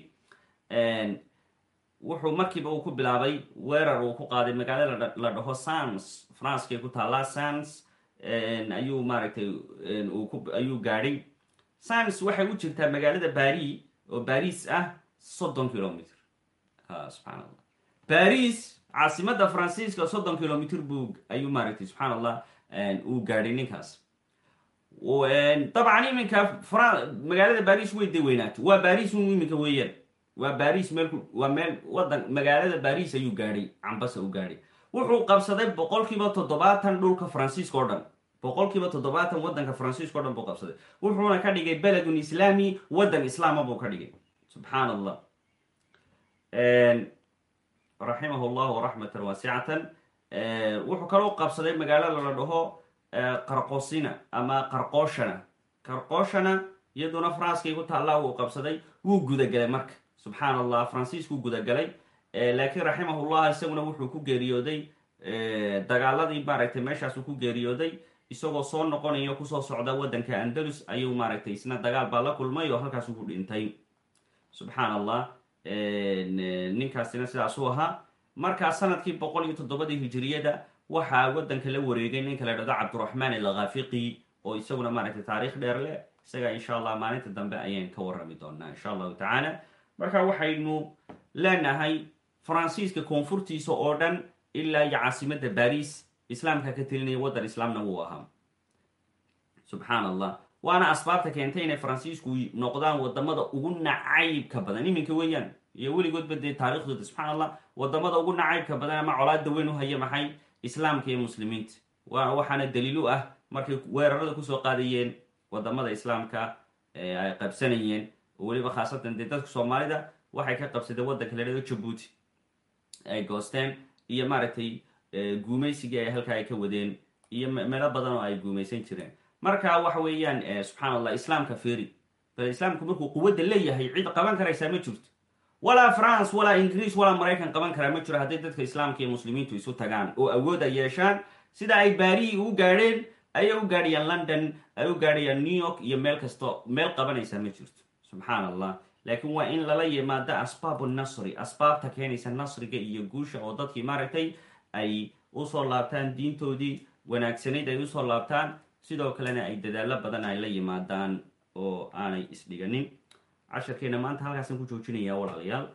Wuxuu markiiba uu ku bilaabay weerar uu ku qaaday magaalada la dhaho sans francekay ku taallaa sans ayuu maaragtay ayuu gaadhay. Sans waxay u jirtaa magaalada bari oo baris ah soddon kilomitr subxaan allah baris caasimada faransiiska soddon kilomitr buu ayuu maaragtay subxaan allah uu gaadhay ninkaas dabcan iminka magaalada baris way de waa baris un iminka weeyaan waa baris meel waa meel wadan magaalada baris ayuu gaadhay cambasa u gaadhay wuxuu qabsaday boqolkiiba toddobaatan dhulka faransiiska o dhan boqolkiiba toddobaatan waddanka faransiiska o dhan buu qabsaday. Wuxuuna ka dhigay beledun islaami waddan islaama buu ka dhigay. Subxaan allah raximah llahu raxmatan waasicatan wuxuu kaloo qabsaday magaalada la dhaho qarqosina ama qarqooshana. Qarqooshana iyaduna franskay ku taallaa wuu qabsaday wuu gudagalay marka. Subxaan allah fransiiskuu gudagalay. Laakiin raximahullah isaguna wuxuu ku geeriyooday dagaaladii maaragtay meeshaasuu ku geeriyooday isagoo soo noqonayo ku soo socda waddanka andalus ayuu maaragtay isna dagaal baa la kulmay oo halkaas ugu dhintay. Subxaan allah ninkaasina sidaasuu ahaa. Markaa sannadkii boqol iyo toddobadii hijiriyada waxaa waddanka la wareegay ninka la dhahdo cabduraxmaan alkhafiqi oo isaguna maaragtay taariikh dheer leh. Isaga insha allah maalinta dambe ayaan ka warrami doonaa insha allahu tacaala. Marka waxaynu leenahay faransiiska koonfurtiisa oo dhan ilaa iyo caasimada baris islaamka ka telinaya waddan islaamna wuu ahaa. Subxaan allah waana asbaabta keentay inay faransiisku noqdaan waddamada ugu nacaybka badan. Iminka weeyaan iyo weligoodba dee taariikhdooda subxaan allah waddamada ugu nacaybka badan ama colaada weyn u haya maxay islaamka iyo muslimiinta. Waxaana daliil u ah markay weerarada ku soo qaadayeen waddamada islaamka ay qabsanayeen oo weliba khaasatan dee dadka soomaalida waxay ka qabsadeen waddanka la dhado jabuuti. Ay goosteen iyo maaragtay guumaysigii ay halkaa ay ka wadeen iyo meelo badan oo ay guumaysan jireen marka waxa weeyaan subxaan allah islaamka feri bal islaamku markuu quwadda leeyahay cid qaban karaysaa ma jirto. Walaa france walaa ingiriis walaa maraykan qaban karaa ma jiro hadday dadka islaamka iyo muslimiintu isu tagaan oo awood ay yeeshaan. Sida ay baariyi u gaadheen ayay u gaadhayaan london ay u gaadhayaan new york iyo meel kasto meel qabanaysaa ma jirto. Subxaan allah laakiin waa in lala yimaado asbaabu nasri asbaabta keenaysa nasriga iyo guusha oo dadkii maaragtay ay u soo laabtaan diintoodii wanaagsanayd ay u soo laabtaan sidoo kalena ay dadaalo badan ay la yimaadaan oo aanay isdhiganin. Casharkeena maanta halkaasaan ku joojinaya walaalayaal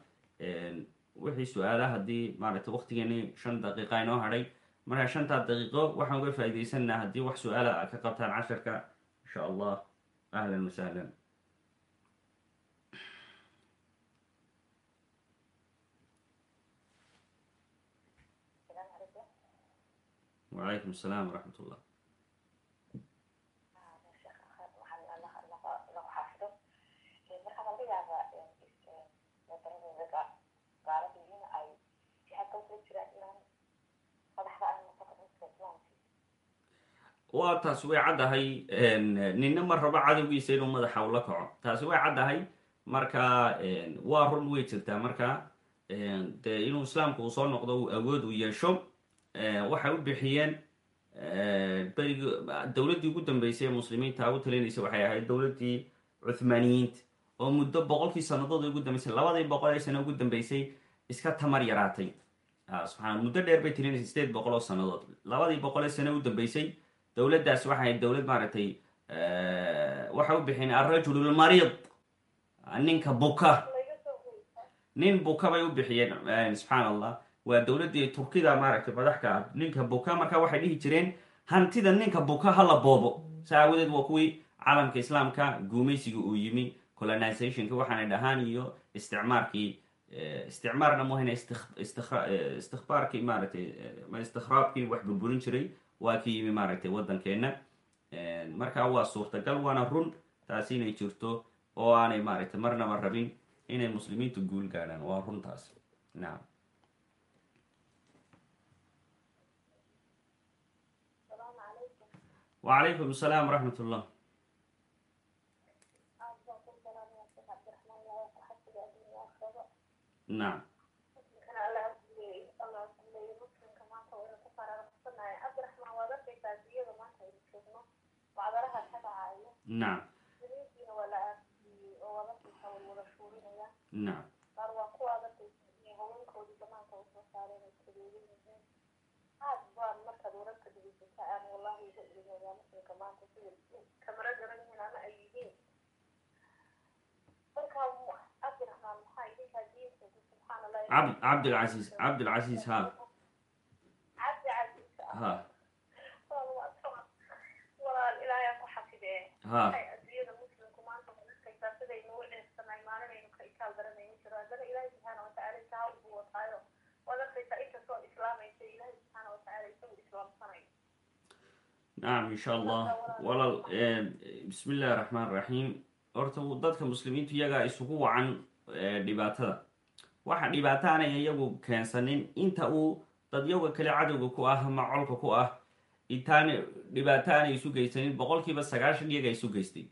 wixii su'aala haddii maaragtay waqtigeeni shan daqiiqa inoo hadhay markaa shantaa daqiiqo waxaan uga faa'iidaysanaa haddii wax su'aala a ka qabtaan casharka insha allah ahlan wasahlan wacalaykum asalaam waraxmat ullah waa taasi way caddahay nina ma rabo cadowgiisa inuu madaxa ula kaco. Taasi way caddahay. Marka waa run way jirtaa. Marka dee inuu islaamku uu soo noqdo uu awood u yeesho waxay u bixiyeen berigi dowladdii ugu dambeysay ee muslimiinta u talinaysa waxay ahayd dowladdii cuthmaaniyiinta oo muddo boqolkii sannadood ugu dambeysay labadii boqol ee sano ugu dambeysay iska tamar yaraatay. Subxana muddo dheer bay tilinaysa sideed boqol oo sannadood. Labadii boqol ee sano u dambeysay dowladdaas waxay dowlad maaragtay waxay u bixiyeen alrajul lmariid ninka buka nin buka bay u bixiyeen subxaan allah waa dowladdii turkida maaragtay madaxka ninka buka marka waxay dhihi jireen hantida ninka buka hala boobo sa aawadeed waa kuwii calamka islaamka guumaysiga uu yimi colonizationka waxaanay dhahaan iyo isticmaarkii isticmaarna muhayna istikbaarkii maaragtay istikhraabkii wax burburin jiray waa ka yimi maaragtay waddankeenna marka waa suurtagal waana run taasi inay jirto oo aanay maaragtay marnaba rabin inay muslimiintu guul gaadhaan. Waa runtaas. Nacam wacalaykum asalaam waraxmat ullah nacam nacam nacam cabd cabdilcasiis cabdilcasiis ha ha ha nacam insha allah walaal bismi illahi raxmaan raxiim horta dadka muslimiintu iyagaa isugu wacan dhibaatada waxa dhibaato aanay iyagu keensanin inta uu dadyaga kale cadowga ku ah ama colka ku ah intaan dhibaato aanay isu geysanin boqolkiiba sagaashan iyaga isu geystay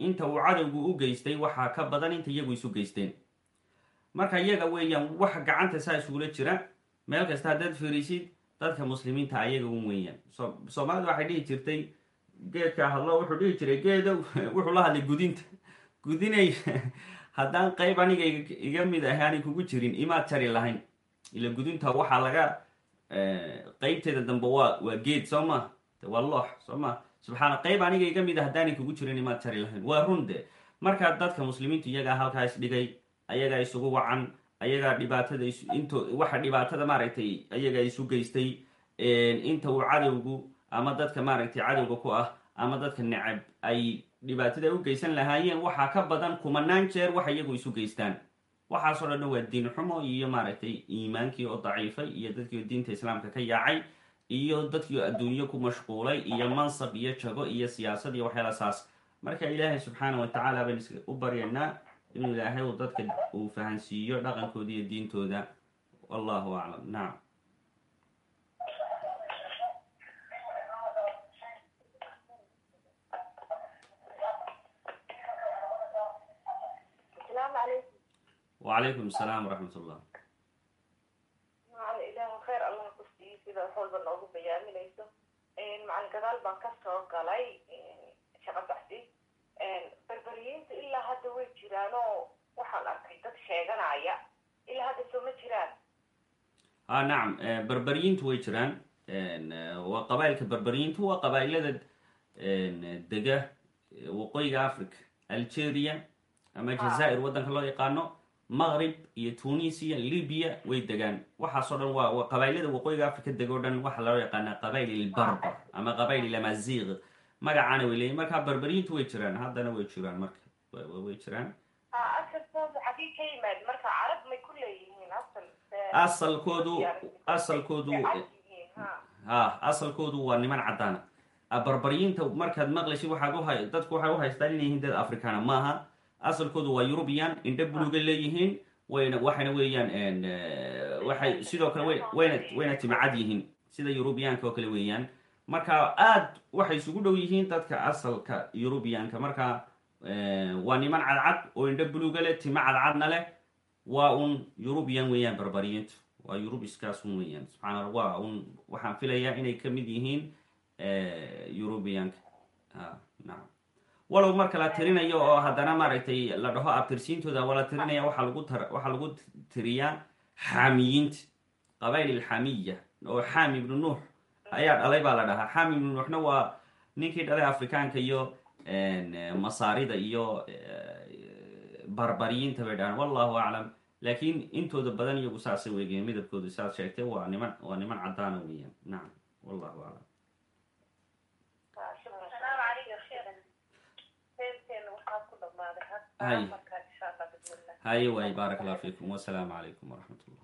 inta uu cadowgu u geystay waxaa ka badan inta iyagu isu geysteen. Marka iyaga weeyaan wax gacanta saa isugula jira. Meel kasta haddaad fiirisid dadka muslimiinta ayaga un weeyaan. So soomaalida waxay dhihi jirtay geedka hadlo wuxuu dhihi jiray geedow wuxuu la hadlay gudinta gudinay haddaan qayb aniga iga mid ahi aanay kugu jirin imaad jari lahayn. Ila gudinta waxaa laga qeybteeda dambe waa waa geed soo ma? Waa loox soo ma? Subxaana qayb aniga iga mid a haddaanay kugu jirin imaad jari lahayn. Waa run de marka dadka muslimiintu iyagaa halkaa isdhigay ayagaa isugu wacan ayagaa dhibaatada int waxa dhibaatada maaragtay ayagaa isu geystay inta uu cadowgu ama dadka maaragtay cadowga ku ah ama dadka necab ay dhibaatada u geysan lahaayeen waxaa ka badan kumanaan jeer waxa iyagu isu geystaan waxaasoo dhanna waa diin xumo iyo maaragtay iimaankii oo daciifay iyo dadkii diinta islaamka ka yaacay iyo dadkii adduunyo ku mashquulay iyo mansab iyo jago iyo siyaasad iyo waxyaala saas. Marka ilaahay subxaana wa tacaala baan u baryaynaa inuu ilaahay dadka uu fahansiiyo dhaqankooda iyo diintooda. Wallahu aclam. Nacam wacalaykum asalaam waraxmat ullah macalin ilaahu khayr allah ku siiyo sida wax walba noogu bayaaminayso macalin gadaal baan ka soo galay shaqo baxsi berberiyiinta ilaa hadda way jiraan oo waxaan arkay dad sheeganaya ilaa hadda soo ma jiraan ha nacam berberiyiintu way jiraan waa qabailka berberiyiintu waa qabailada dega waqooyiga africa algeria ama jazaa'ir waddanka loo yaqaano maqrib iyo tunisia libya way degaan. Waxaasoo dhan waa qabailada waqooyiga africa deg o dhan waxaa loo yaqaanaa qabail ilbarbar ama qabail ilamaziq magacaana way leeyihiin marka berberiyiintu way jiraan haddana way jiraan marka. Way jiraan. Asalkoodu xagii ka yimaad marka carab may ku leeyihiin asal asalkoodu asalkoodu ha. Asalkoodu waa niman caddaana. Barbariyiinta markaad maqlaysid waxaad uha dadku waxay u haystaan inay yihiin dad africana maaha asalkoodu waa eurubian indha buluga leeyihiin wayna waxayna weeyaan waxay sidoo kale wayna wayna timacad yihiin sida eurubiyaanka oo kale weeyaan marka aad waxay isugu dhow yihiin dadka asalka eurubiyaanka marka waa niman cadcad oo indha buluga leh tima cadcadna leh waa un eurubian weeyaan barbariyiintu waa eurubiskaas un weeyaan subxaana waa un waxaan filayaa inay ka mid yihiin eurubiyaanka nacam walow marka la tirinayo oo haddana maaragtay la dhaho abtirsiintooda waa la tirinaya waxaa lagu waxaa lagu tiriyaa xaamiyiinta qabail ilxamiya oo xaami ibnu nuux ayaa dhalay baa la dhahaa. Xaami ibnu nuuxna waa ninkii dhalay afrikaanka iyo masaarida iyo barbariyiinta bay dhahaan. Wallahu aclam. Laakiin intooda badan iyagu saasay weegeen midabkooda saad sheegtay waa niman waa niman caddaana weeyaan. Nacam wallahu aclam hay haye waay baarak allah fiikum wasalaamu calaykum waraxmat ullah